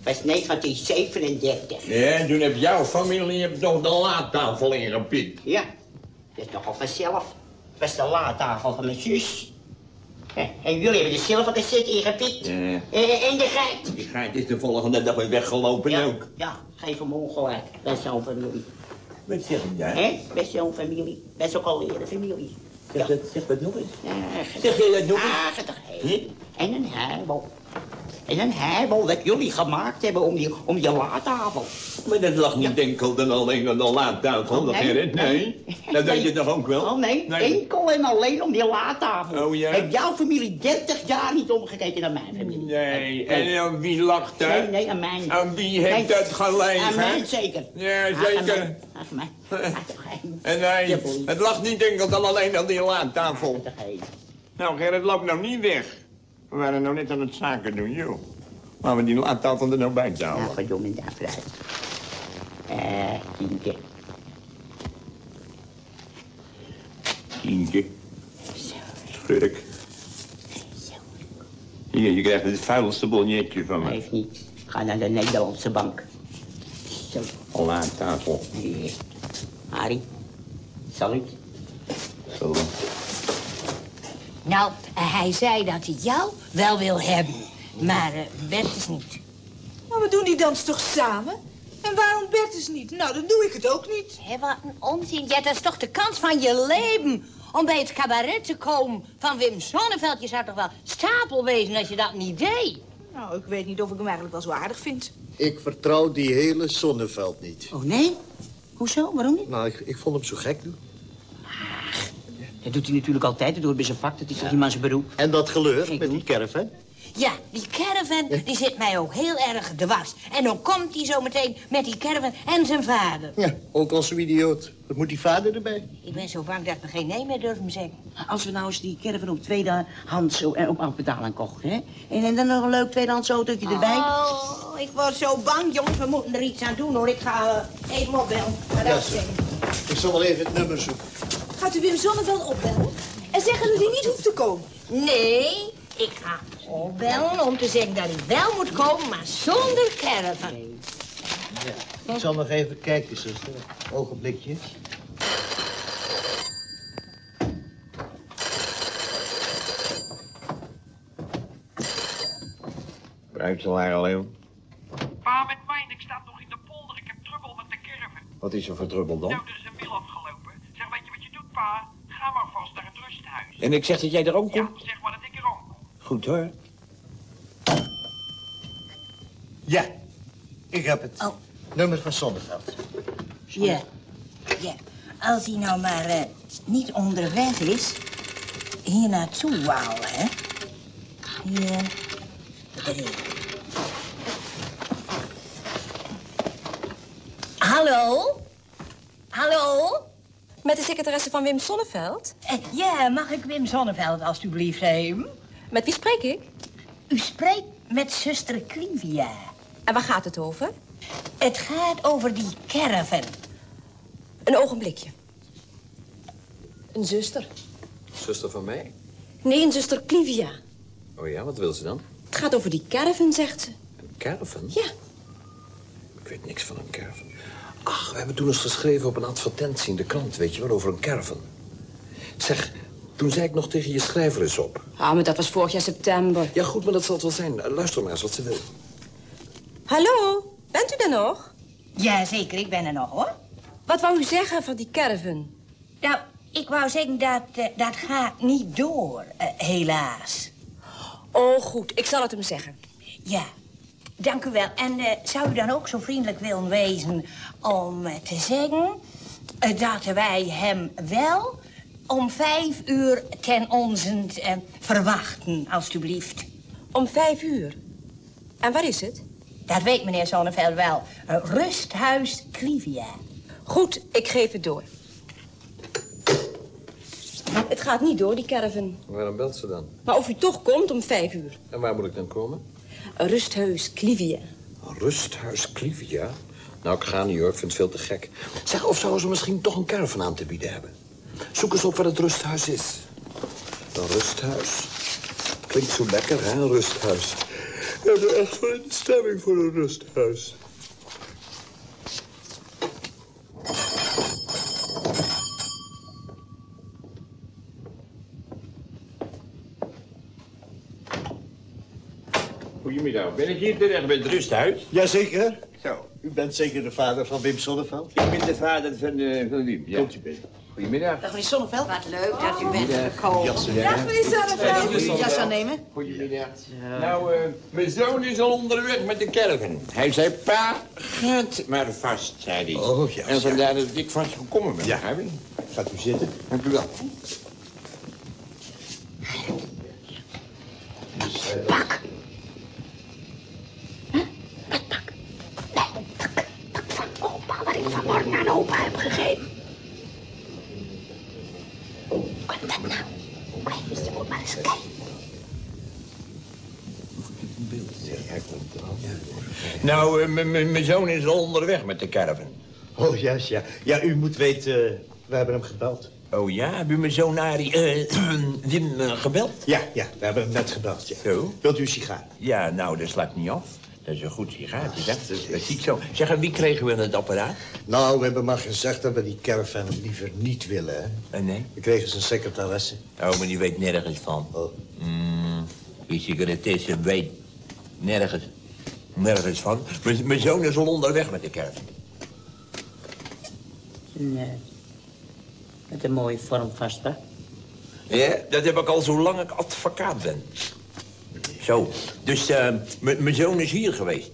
Was 1937. Ja, en toen heb jouw familie nog de laattafel ingepikt. Ja, dat is nogal vanzelf. Het was de laattafel van mijn zus. En jullie hebben de zilvercassette ingepikt. Ja. En, en de geit. Die geit is de volgende dag weer weggelopen Ja, ook. ja, geef hem ongelijk. Bij zo'n familie. Wat zeg je daar? Hè? Bij zo'n familie. Bij zo'n alweer familie. Zeg, dat, zeg dat nog eens. Ja, Zeg je dat nog eens? Ah, toch. En een huibel. Is een hebel dat jullie gemaakt hebben om die, om die laattafel. Maar dat lag niet enkel dan alleen aan de laattafel, Oh, dat nee. Gerrit? Nee. Dat weet je toch ook wel? Oh nee, enkel en alleen om die laattafel. Oh, ja? Heeft jouw familie 30 jaar niet omgekeken naar mijn familie? Nee, en aan wie lacht dat? Nee, nee, aan mijn. Aan wie heeft dat gelegen? Aan mij zeker. Ja, zeker. mij. Aan mij. En nee, het lag niet enkel dan alleen aan die laattafel. Nou, Gerrit, loop nou niet weg. We waren nou net aan het zaken doen, joh. Laten we die laattafel er nou bij houden. Nou, verdomme daar vooruit. Eh, tientje. Tientje. Schurk. Hier, je krijgt het vuilste bonnetje van me. Heeft niet. Ga naar de Nederlandse bank. Zo. Al aan tafel. Hier. Harry. Zal ik? Zo. Nou, hij zei dat hij jou wel wil hebben. Maar eh, Bertus niet. Maar we doen die dans toch samen? En waarom Bertus niet? Nou, dan doe ik het ook niet. Hé, wat een onzin. Ja, dat is toch de kans van je leven om bij het cabaret te komen van Wim Sonneveld. Je zou toch wel stapel wezen als je dat niet deed? Nou, ik weet niet of ik hem eigenlijk wel zo aardig vind. Ik vertrouw die hele Zonneveld niet. Oh, nee? Hoezo? Waarom niet? Nou, ik, ik vond hem zo gek doen. Dat doet hij natuurlijk altijd. Dat doet bij zijn vak. Dat is toch iemand zijn beroep. En dat geleur met die caravan? Ja, die caravan, die zit mij ook heel erg dwars. En dan komt hij zo meteen met die caravan en zijn vader. Ja, ook als een idioot. Wat moet die vader erbij? Ik ben zo bang dat we geen nee meer durven zeggen. Als we nou eens die caravan op tweedehands zo en op afbetaling kochten, hè? En, en dan nog een leuk tweedehands autootje erbij. Oh, ik word zo bang, jongens. We moeten er iets aan doen, hoor. Ik ga eh, even opbellen. Ga Ja, zo. Ik zal wel even het nummer zoeken. Gaat u Wim Zonneveld opbellen? En zeggen dat hij niet hoeft te komen? Nee, ik ga opbellen om te zeggen dat hij wel moet komen, maar zonder caravan. Ja. Ik zal nog even kijken, zuster. Ogenblikje. Bruidselaar alleen. Pa, met mij, ik sta nog in de polder. Ik heb trubbel met de caravan. Wat is er voor trubbel dan? Nou, er is een wiel afgelopen. Zeg, weet je wat je doet, pa? Ga maar vast naar het rusthuis. En ik zeg dat jij er ook komt? Ja, zeg maar dat ik erom. Goed hoor. Ja, ik heb het. Oh. Nummer van Zonneveld. Ja, ja. Als hij nou maar eh, niet onderweg is, hier naartoe wou, hè? Hier, drie. Hallo? Hallo? Met de secretaresse van Wim Sonneveld? Eh, ja, mag ik Wim Zonneveld alstublieft hebben? Met wie spreek ik? U spreekt met zuster Clivia. En waar gaat het over? Het gaat over die caravan. Een ogenblikje. Een zuster. Zuster van mij? Nee, een zuster Clivia. Oh ja, wat wil ze dan? Het gaat over die caravan, zegt ze. Een caravan? Ja. Ik weet niks van een caravan. Ach, we hebben toen eens geschreven op een advertentie in de krant, weet je wel, over een caravan. Zeg, toen zei ik nog tegen je schrijver eens op. Ah, maar dat was vorig jaar september. Ja, goed, maar dat zal het wel zijn. Eh, Luister maar eens wat ze wil. Hallo, bent u er nog? Ja, zeker, ik ben er nog, hoor. Wat wou u zeggen van die caravan? Nou, ik wou zeggen dat eh, dat gaat niet door, eh, helaas. Oh, goed, ik zal het hem zeggen. Ja, dank u wel. En eh, zou u dan ook zo vriendelijk willen wezen om te zeggen... dat wij hem wel om vijf uur ten onze eh, verwachten, alstublieft. Om vijf uur? En waar is het? Dat weet meneer Zonneveld wel. Eh, Rusthuis Clivia. Goed, ik geef het door. Het gaat niet door, die caravan. Waarom belt ze dan? Maar of u toch komt om vijf uur. En waar moet ik dan komen? Rusthuis Clivia. Rusthuis Clivia? Nou, ik ga niet hoor, ik vind het veel te gek. Zeg, of zouden ze misschien toch een caravan aan te bieden hebben? Zoek eens op waar het rusthuis is. Een rusthuis. Klinkt zo lekker, hè, een rusthuis. Ik heb er echt voor in de stemming voor een rusthuis. Goedemiddag, ben ik hier terecht bij het rusthuis? Jazeker. Zo. U bent zeker de vader van Wim Sonneveld? Ik ben de vader van, eh van Wim, ja. Komt u binnen. Goedemiddag. Dag meneer Sonneveld. Wat leuk dat u bent gekomen. Dag meneer Zonneveld. Jas aannemen. Goedemiddag. Nou, eh, mijn zoon is al onderweg met de caravan. Hij zei, pa, gaat maar vast, zei hij. Oh, ja, En vandaar dat ik vast gekomen ben. Ja. Gaat u zitten. Dank u wel. Opa, wat ik vanmorgen aan opa heb gegeven. Hoe kan dat nou? Kijk eens, kijken. Nou, eh, mijn zoon is al onderweg met de caravan. Oh, juist, ja. Ja, u moet weten, eh, we hebben hem gebeld. Oh ja, heb u mijn zoon Arie, eh, Wim gebeld? Ja, ja, we hebben hem net gebeld, ja. Zo? Wilt u een sigaar? Ja, nou, dat slaat niet af. Dat is een goed sigaartje, zeg. Dat ziet zo. Zeg, en wie kregen we in het apparaat? Nou, we hebben maar gezegd dat we die caravan liever niet willen, hè. Eh, nee? We kregen zijn secretaresse. Oh, maar die weet nergens van. Oh. Mm, die secretaresse weet nergens, nergens van. Mijn- Mijn zoon is al onderweg met de caravan. Nee. Met een mooie vorm vast, hè? Ja, dat heb ik al zolang ik advocaat ben. Zo, dus eh, mijn zoon is hier geweest.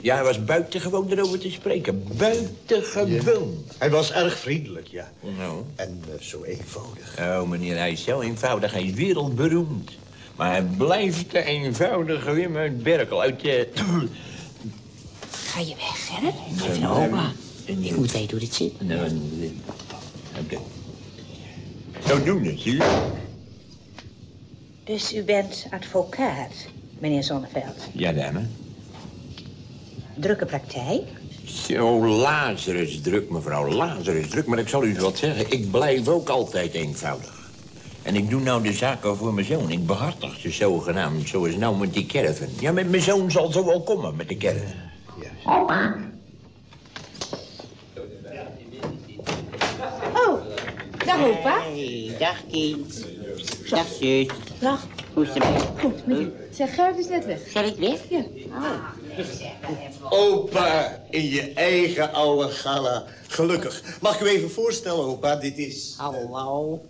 Ja, hij was buitengewoon erover te spreken. Buitengewoon. Hij was erg vriendelijk, ja. Nou. En eh, zo eenvoudig. Oh, meneer, hij is zo eenvoudig. Hij is wereldberoemd. Maar hij blijft de eenvoudige Wim uit Berkel. Uit, eh, Ga je weg, Gerrit? Even naar opa. Ik moet weten hoe dit zit. Nou, oké. Zo doen het, zie je? Dus u bent advocaat, meneer Zonneveld. Ja, dame. Drukke praktijk? Zo, Lazarus druk, mevrouw, Lazarus druk. Maar ik zal u wat zeggen, ik blijf ook altijd eenvoudig. En ik doe nou de zaken voor mijn zoon. Ik behartig ze zogenaamd, zoals nou met die caravan. Ja, met mijn zoon zal zo wel komen met de caravan. Opa. Oh, dag opa. Hey, dag kind. Dag zus. Dag. Hoe is het ermee? Goed, met u. Zeg, Gerrit is net weg. Gerrit weg? Ja. Opa, in je eigen oude gala. Gelukkig. Mag ik u even voorstellen, opa? Dit is... Hallo.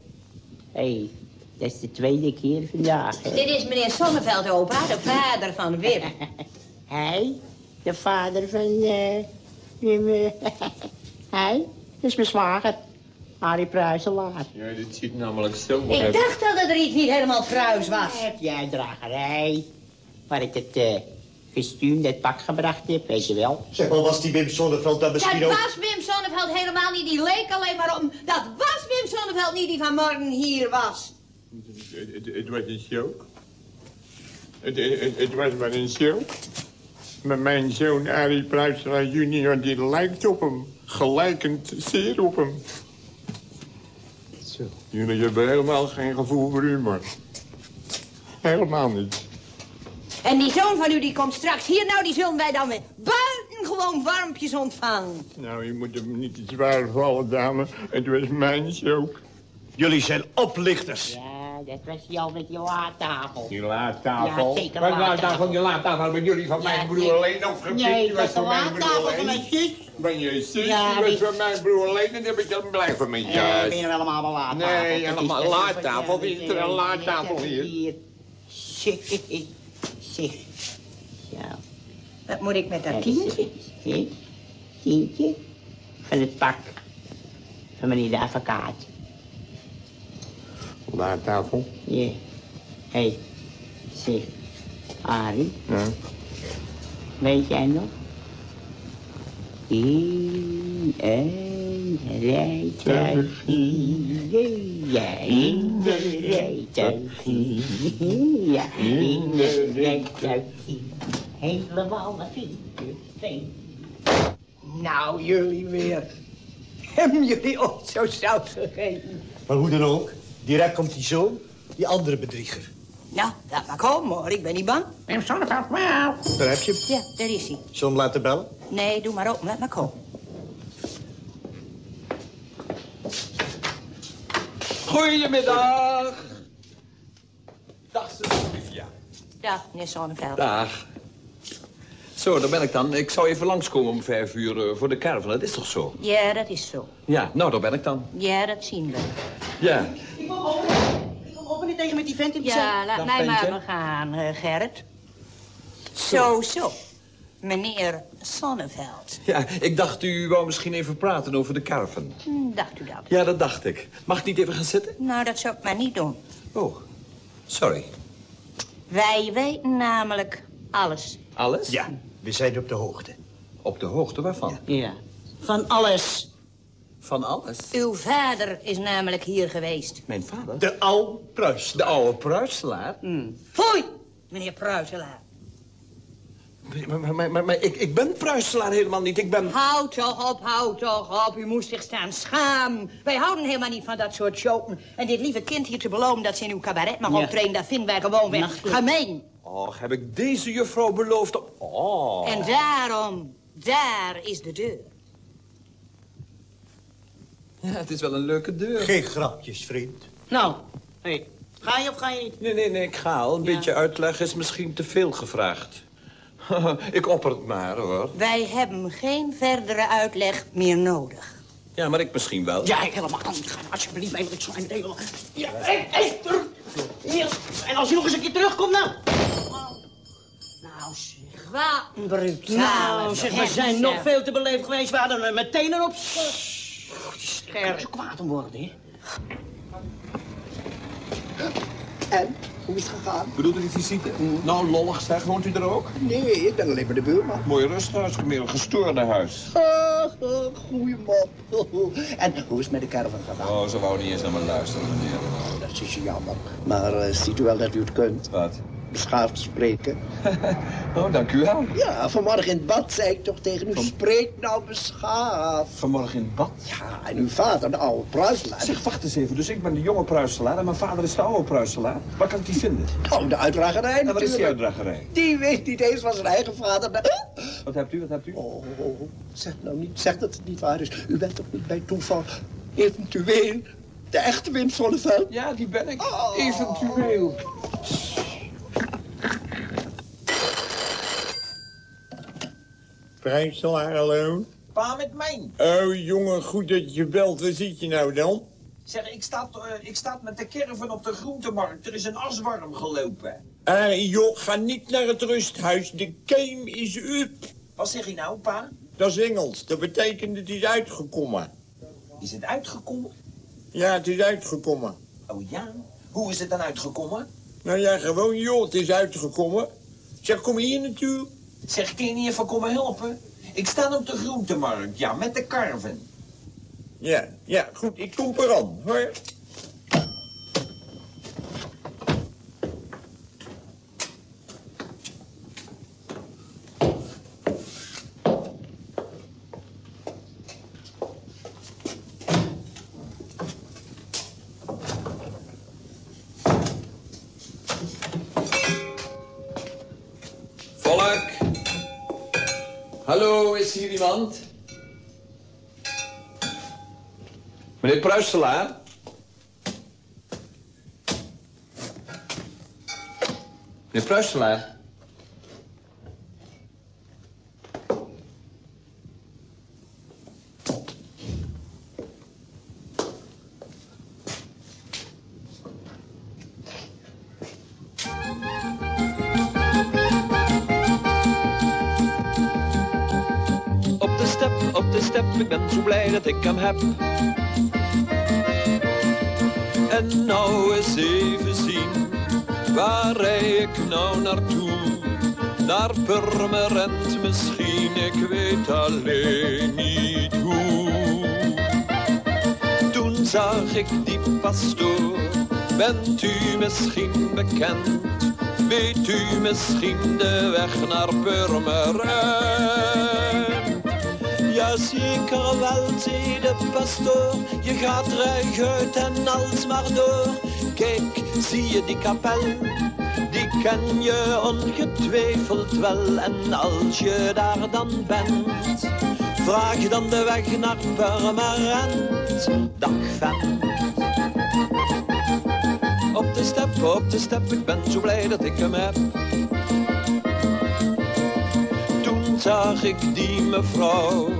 Hé, hey, dat is de tweede keer vandaag, hè? Dit is meneer Zonneveld, opa, de vader van Wim. Hij, de vader van... eh Wim, eh, Hij, dat is mijn zwager. Arie Pruiselaar. Ja, dit zit namelijk zo... Ik dacht al dat er iets niet helemaal fruis was. Heb jij dragerij? Waar ik het eh kostuum, dat pak gebracht heb, weet je wel. Zeg maar, was die Wim Sonneveld dan misschien Dat ook... was Wim Zonneveld helemaal niet. Die leek alleen maar om. Dat was Wim Zonneveld niet die vanmorgen hier was. Het, was een show. Het, was maar een show. Maar mijn zoon Arie Pruiselaar junior, die lijkt op hem. Gelijkend zeer op hem. Zo. Jullie hebben helemaal geen gevoel voor humor. Helemaal niet. En die zoon van u die komt straks hier. Nou, die zullen wij dan met buitengewoon warmpjes ontvangen. Nou, je moet hem niet te zwaar vallen, dame. Het was mijn show. Jullie zijn oplichters. Ja, dat was al met die laattafel. Die laattafel? Ja, zeker Wat laattafel. laattafel? Die laattafel hebben jullie van mijn broer alleen opgepikt. Nee, die was van mijn broer alleen. mijn zus. Van je zus, Ja, die was van mijn broer alleen. En dan heb ik dan blijven met Ja, je. ben je wel allemaal een laattafel. Nee, helemaal ja, Wie is er een nee, hier? Zeg. Ja. Wat moet ik met dat Ja, tientje? Tientje van het pak van meneer de advocaat. Laattafel? Ja. Hé, hey, zeg. Arie, Ja. weet jij nog? In een rijtuig ging ja, in een rijtuig ging ja, in een rijtuig ging helemaal naar Vinkerveen. Nou, jullie weer. Hebben jullie ooit zo zout gegeten? Maar hoe dan ook, direct komt die zoon, die andere bedrieger. Nou, laat maar komen hoor. Ik ben niet bang. Wim Sonneveld, wauw. Daar heb je hem. Ja, daar is hij. Zullen we hem laten bellen? Nee, doe maar op. Laat maar komen. Goedemiddag. Dag, Sylvia. Dag, meneer Zonneveld. Dag. Zo, daar ben ik dan. Ik zou even langskomen om vijf uur eh, voor de caravan. Dat is toch zo? Ja, dat is zo. Ja, nou, daar ben ik dan. Ja, dat zien we. Ja. Ik kom op. Ik kom niet tegen met die vent in de Ja, laat mij maar gaan, eh, Gerrit. Zo, zo. Meneer Sonneveld. Ja, ik dacht u wou misschien even praten over de caravan. Hm, dacht u dat? Ja, dat dacht ik. Mag ik niet even gaan zitten? Nou, dat zou ik maar niet doen. Oh, sorry. Wij weten namelijk alles. Alles? Ja, we zijn op de hoogte. Op de hoogte waarvan? Ja. Van alles. Van alles? Uw vader is namelijk hier geweest. Mijn vader? De oude Pruis. De oude Pruiselaar? Foei, meneer Pruiselaar. Maar, maar, maar, maar, maar ik, ik ben Pruiselaar helemaal niet. Ik ben... Houd toch op, houd toch op. U moest zich staan schaam. Wij houden helemaal niet van dat soort showen. En dit lieve kind hier te beloven dat ze in uw cabaret mag Ja. optreden... dat vinden wij gewoon weg gemeen. Och, heb ik deze juffrouw beloofd? Oh. En daarom, daar is de deur. Ja, het is wel een leuke deur. Geen grapjes, vriend. Nou, hey, ga je of ga je niet? Nee, nee, nee, ik ga al. Een beetje uitleg is misschien te veel gevraagd. ik opper het maar, hoor. Wij hebben geen verdere uitleg meer nodig. Ja, maar ik misschien wel. Ja, helemaal aan. Ga alsjeblieft even het slime regelen. Ja, hé, hé, terug. Hier. En als je nog eens een keer terugkomt, nou. Nou, zeg. Wat een brutale Nou, zeg, we zijn nog veel te beleefd geweest. We hadden hem meteen erop. Scherp. zo kwaad om worden, hè? En? Hoe is het gegaan? Bedoelt u die visite? Nou, lollig zeg. Woont u er ook? Nee, ik ben alleen maar de buurman. Mooi rusthuis, meer een gestoorde huis. Goeie man. En hoe is het met de caravan gegaan? Oh, ze wou niet eens naar me luisteren, meneer. Dat is jammer. Maar eh, ziet u wel dat u het kunt? Wat? Beschaafd spreken. Oh, dank u wel. Ja, vanmorgen in het bad zei ik toch tegen u, spreek nou beschaafd. Vanmorgen in het bad? Ja, en uw vader, de oude Pruiselaar. Zeg, wacht eens even. Dus ik ben de jonge Pruiselaar en mijn vader is de oude Pruiselaar. Waar kan ik die vinden? Oh, de uitdragerij En wat is die natuurlijk. uitdragerij? Die weet niet eens van zijn eigen vader. Wat hebt u, wat hebt u? Oh, oh, oh, zeg nou niet, zeg dat het niet waar is. U bent toch niet bij toeval eventueel de echte Wim Sonneveld? Ja, die ben ik. Eventueel. Prijselaar, hallo? Pa met mij. Oh, jongen, goed dat je belt. Waar zit je nou dan? Zeg, ik sta, eh, ik sta met de caravan op de groentemarkt. Er is een aswarm gelopen. Ah, joh, ga niet naar het rusthuis. De game is up. Wat zeg je nou, pa? Dat is Engels. Dat betekent het is uitgekomen. Is het uitgekomen? Ja, het is uitgekomen. Oh ja? Hoe is het dan uitgekomen? Nou ja, gewoon joh, het is uitgekomen. Zeg, kom hier naartoe. Zeg, kun je niet even komen helpen? Ik sta op de groentemarkt, ja, met de caravan. Ja, ja, goed, ik kom eraan, hoor. Hallo, is hier iemand? Meneer Pruiselaar? Meneer Pruiselaar? Heb. En nou eens even zien, waar rij ik nou naartoe? Naar Purmerend misschien, ik weet alleen niet hoe. Toen zag ik die pastoor, bent u misschien bekend? Weet u misschien de weg naar Purmerend? Ja, zeker wel, zei de pastoor. Je gaat uit en alsmaar door. Kijk, zie je die kapel? Die ken je ongetwijfeld wel. En als je daar dan bent, vraag dan de weg naar Purmerend. Dag, vent. Op de step, op de step, ik ben zo blij dat ik hem heb. Toen zag ik die mevrouw.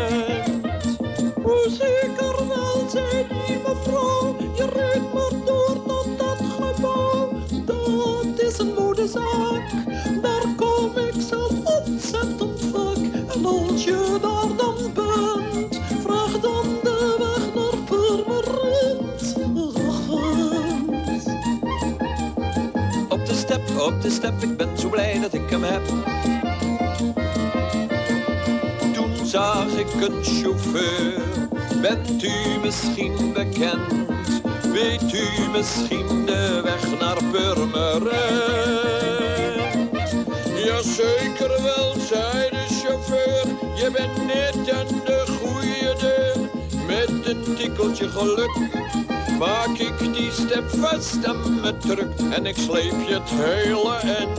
Step, ik ben zo blij dat ik hem heb. Toen zag ik een chauffeur, bent u misschien bekend? Weet u misschien de weg naar Purmerend? Jazeker wel, zei de chauffeur, je bent net aan de goede deur. Met een tikkeltje geluk maak ik die step vast aan mijn truck. En ik sleep je het hele end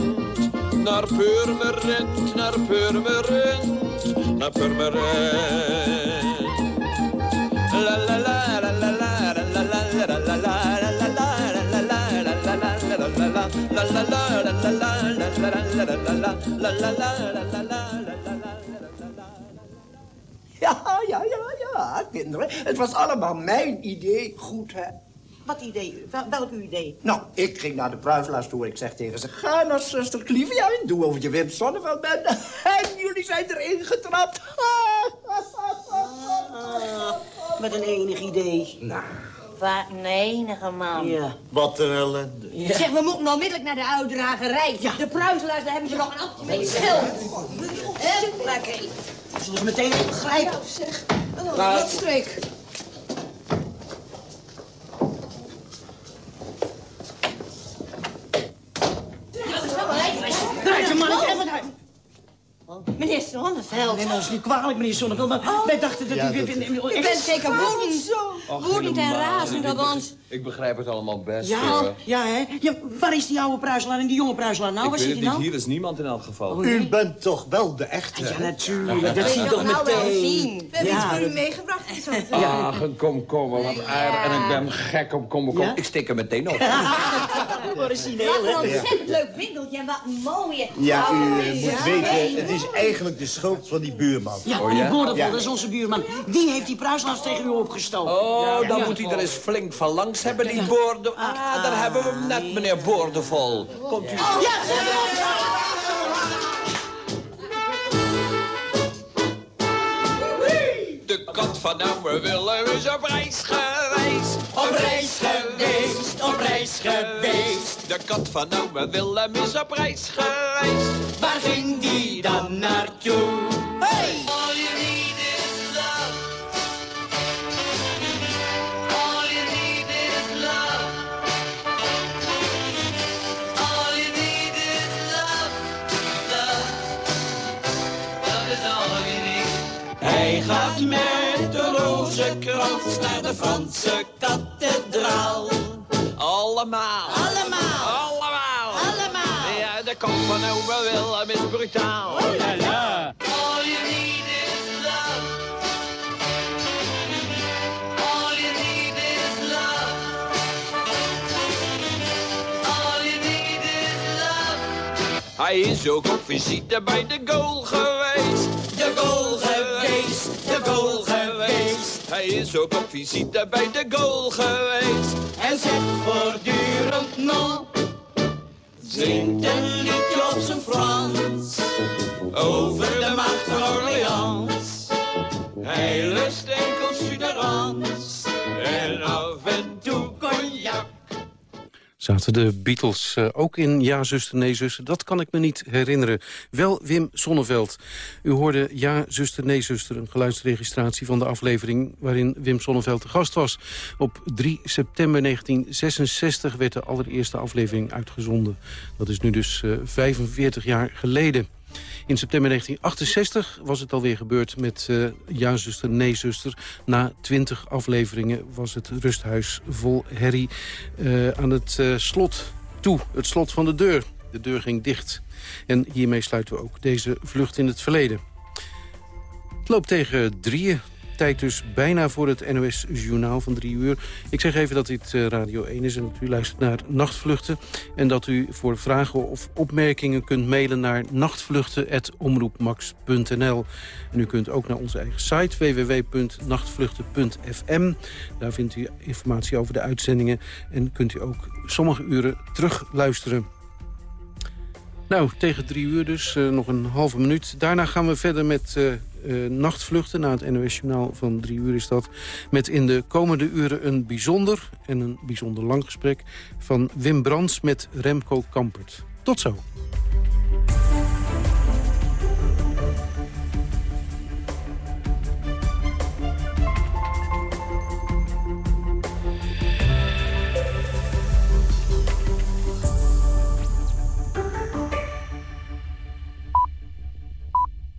naar Purmerend, naar Purmerend, naar Purmerend. La la la la la la la la la la la la la la la la la kinderen. Het was allemaal mijn idee. Goed, hè? Wat idee? Wel, welk idee? Nou, ik ging naar de pruiselaars toe en ik zeg tegen ze... Ga naar zuster Clivia en doe over je Wim Sonneveld bent. En jullie zijn erin getrapt. Met een enig idee. Nou. Wat een enige man. Ja. Wat een ellende. Zeg, we moeten onmiddellijk naar de uitdragerij. De pruiselaars, daar hebben ze nog een appeltje mee schild. Lekker. Zullen ze meteen begrijpen? Zeg, Oh, nou, wat streek. Nou, oh. Meneer Zonneveld. Neem ons niet kwalijk, meneer Sonneveld, maar oh. wij dachten dat u... Ja, dat... Ik ben zeker woedend. Woedend en razend op ons. Ik begrijp het allemaal best. Ja, hoor. ja, hè? Ja, waar is die oude pruiselaar en die jonge pruiselaar nou? ik waar weet zit niet, nou? hier is niemand in elk geval. Oh, U bent toch wel de echte, Ja, hè? natuurlijk. Dat zie je toch nou wel meteen. zien. We hebben Ja. iets voor u meegebracht. Zo. Ach, een komkommer, wat aardig. En ik ben gek op komkommer. Ja? Ik stik er meteen op. Origineel, Wat een hè? ontzettend leuk winkeltje en wat een mooie. Ja, u moet ja. weten, het is eigenlijk de schuld van die buurman. Ja, Oh, die ja? boordevol, Ja. dat is onze buurman. Die heeft die pruiselaars tegen u opgestoken. Oh, dan Ja. moet hij er eens flink van langs hebben, die boorden. Ah, daar hebben we hem net, meneer Boordevol. Komt u... De kat van oude Willem is op reis geweest. Op reis geweest, op reis geweest. De kat van oude Willem is op reis geweest. Waar ging die dan naartoe? Hey! Hij gaat met de rozenkrans naar de Franse kathedraal. Allemaal. Allemaal. Allemaal. Allemaal. Ja, de kop van oude Willem is brutaal. Oh la la. All you need is love. All you need is love. All you need is love. Hij is ook op visite bij. De goal geweest, de goal geweest. Hij is ook op visite bij de goal geweest. En zegt voortdurend no. Zingt een liedje op zijn Frans. Over de macht van Orleans. Hij lust enkel Suderans. En af. Zaten de Beatles eh, ook in Ja, zuster, nee, zuster? Dat kan ik me niet herinneren. Wel Wim Sonneveld. U hoorde Ja, zuster, nee, zuster, een geluidsregistratie van de aflevering... waarin Wim Sonneveld te gast was. Op 3 september 1966 werd de allereerste aflevering uitgezonden. Dat is nu dus eh, 45 jaar geleden. In september 1968 was het alweer gebeurd met eh Ja, zuster, nee, zuster. Na 20 afleveringen was het rusthuis vol herrie eh, aan het eh, slot toe. Het slot van de deur. De deur ging dicht. En hiermee sluiten we ook deze vlucht in het verleden. Het loopt tegen drieën. Tijd dus bijna voor het NOS Journaal van drie uur. Ik zeg even dat dit eh, Radio 1 is en dat u luistert naar Nachtvluchten. En dat u voor vragen of opmerkingen kunt mailen naar nachtvluchten.omroepmax.nl. En u kunt ook naar onze eigen site www.nachtvluchten.fm. Daar vindt u informatie over de uitzendingen en kunt u ook sommige uren terugluisteren. Nou, tegen drie uur dus, uh, nog een halve minuut. Daarna gaan we verder met uh, uh, nachtvluchten. Na het NOS-journaal van drie uur is dat. Met in de komende uren een bijzonder en een bijzonder lang gesprek... van Wim Brands met Remco Kampert. Tot zo.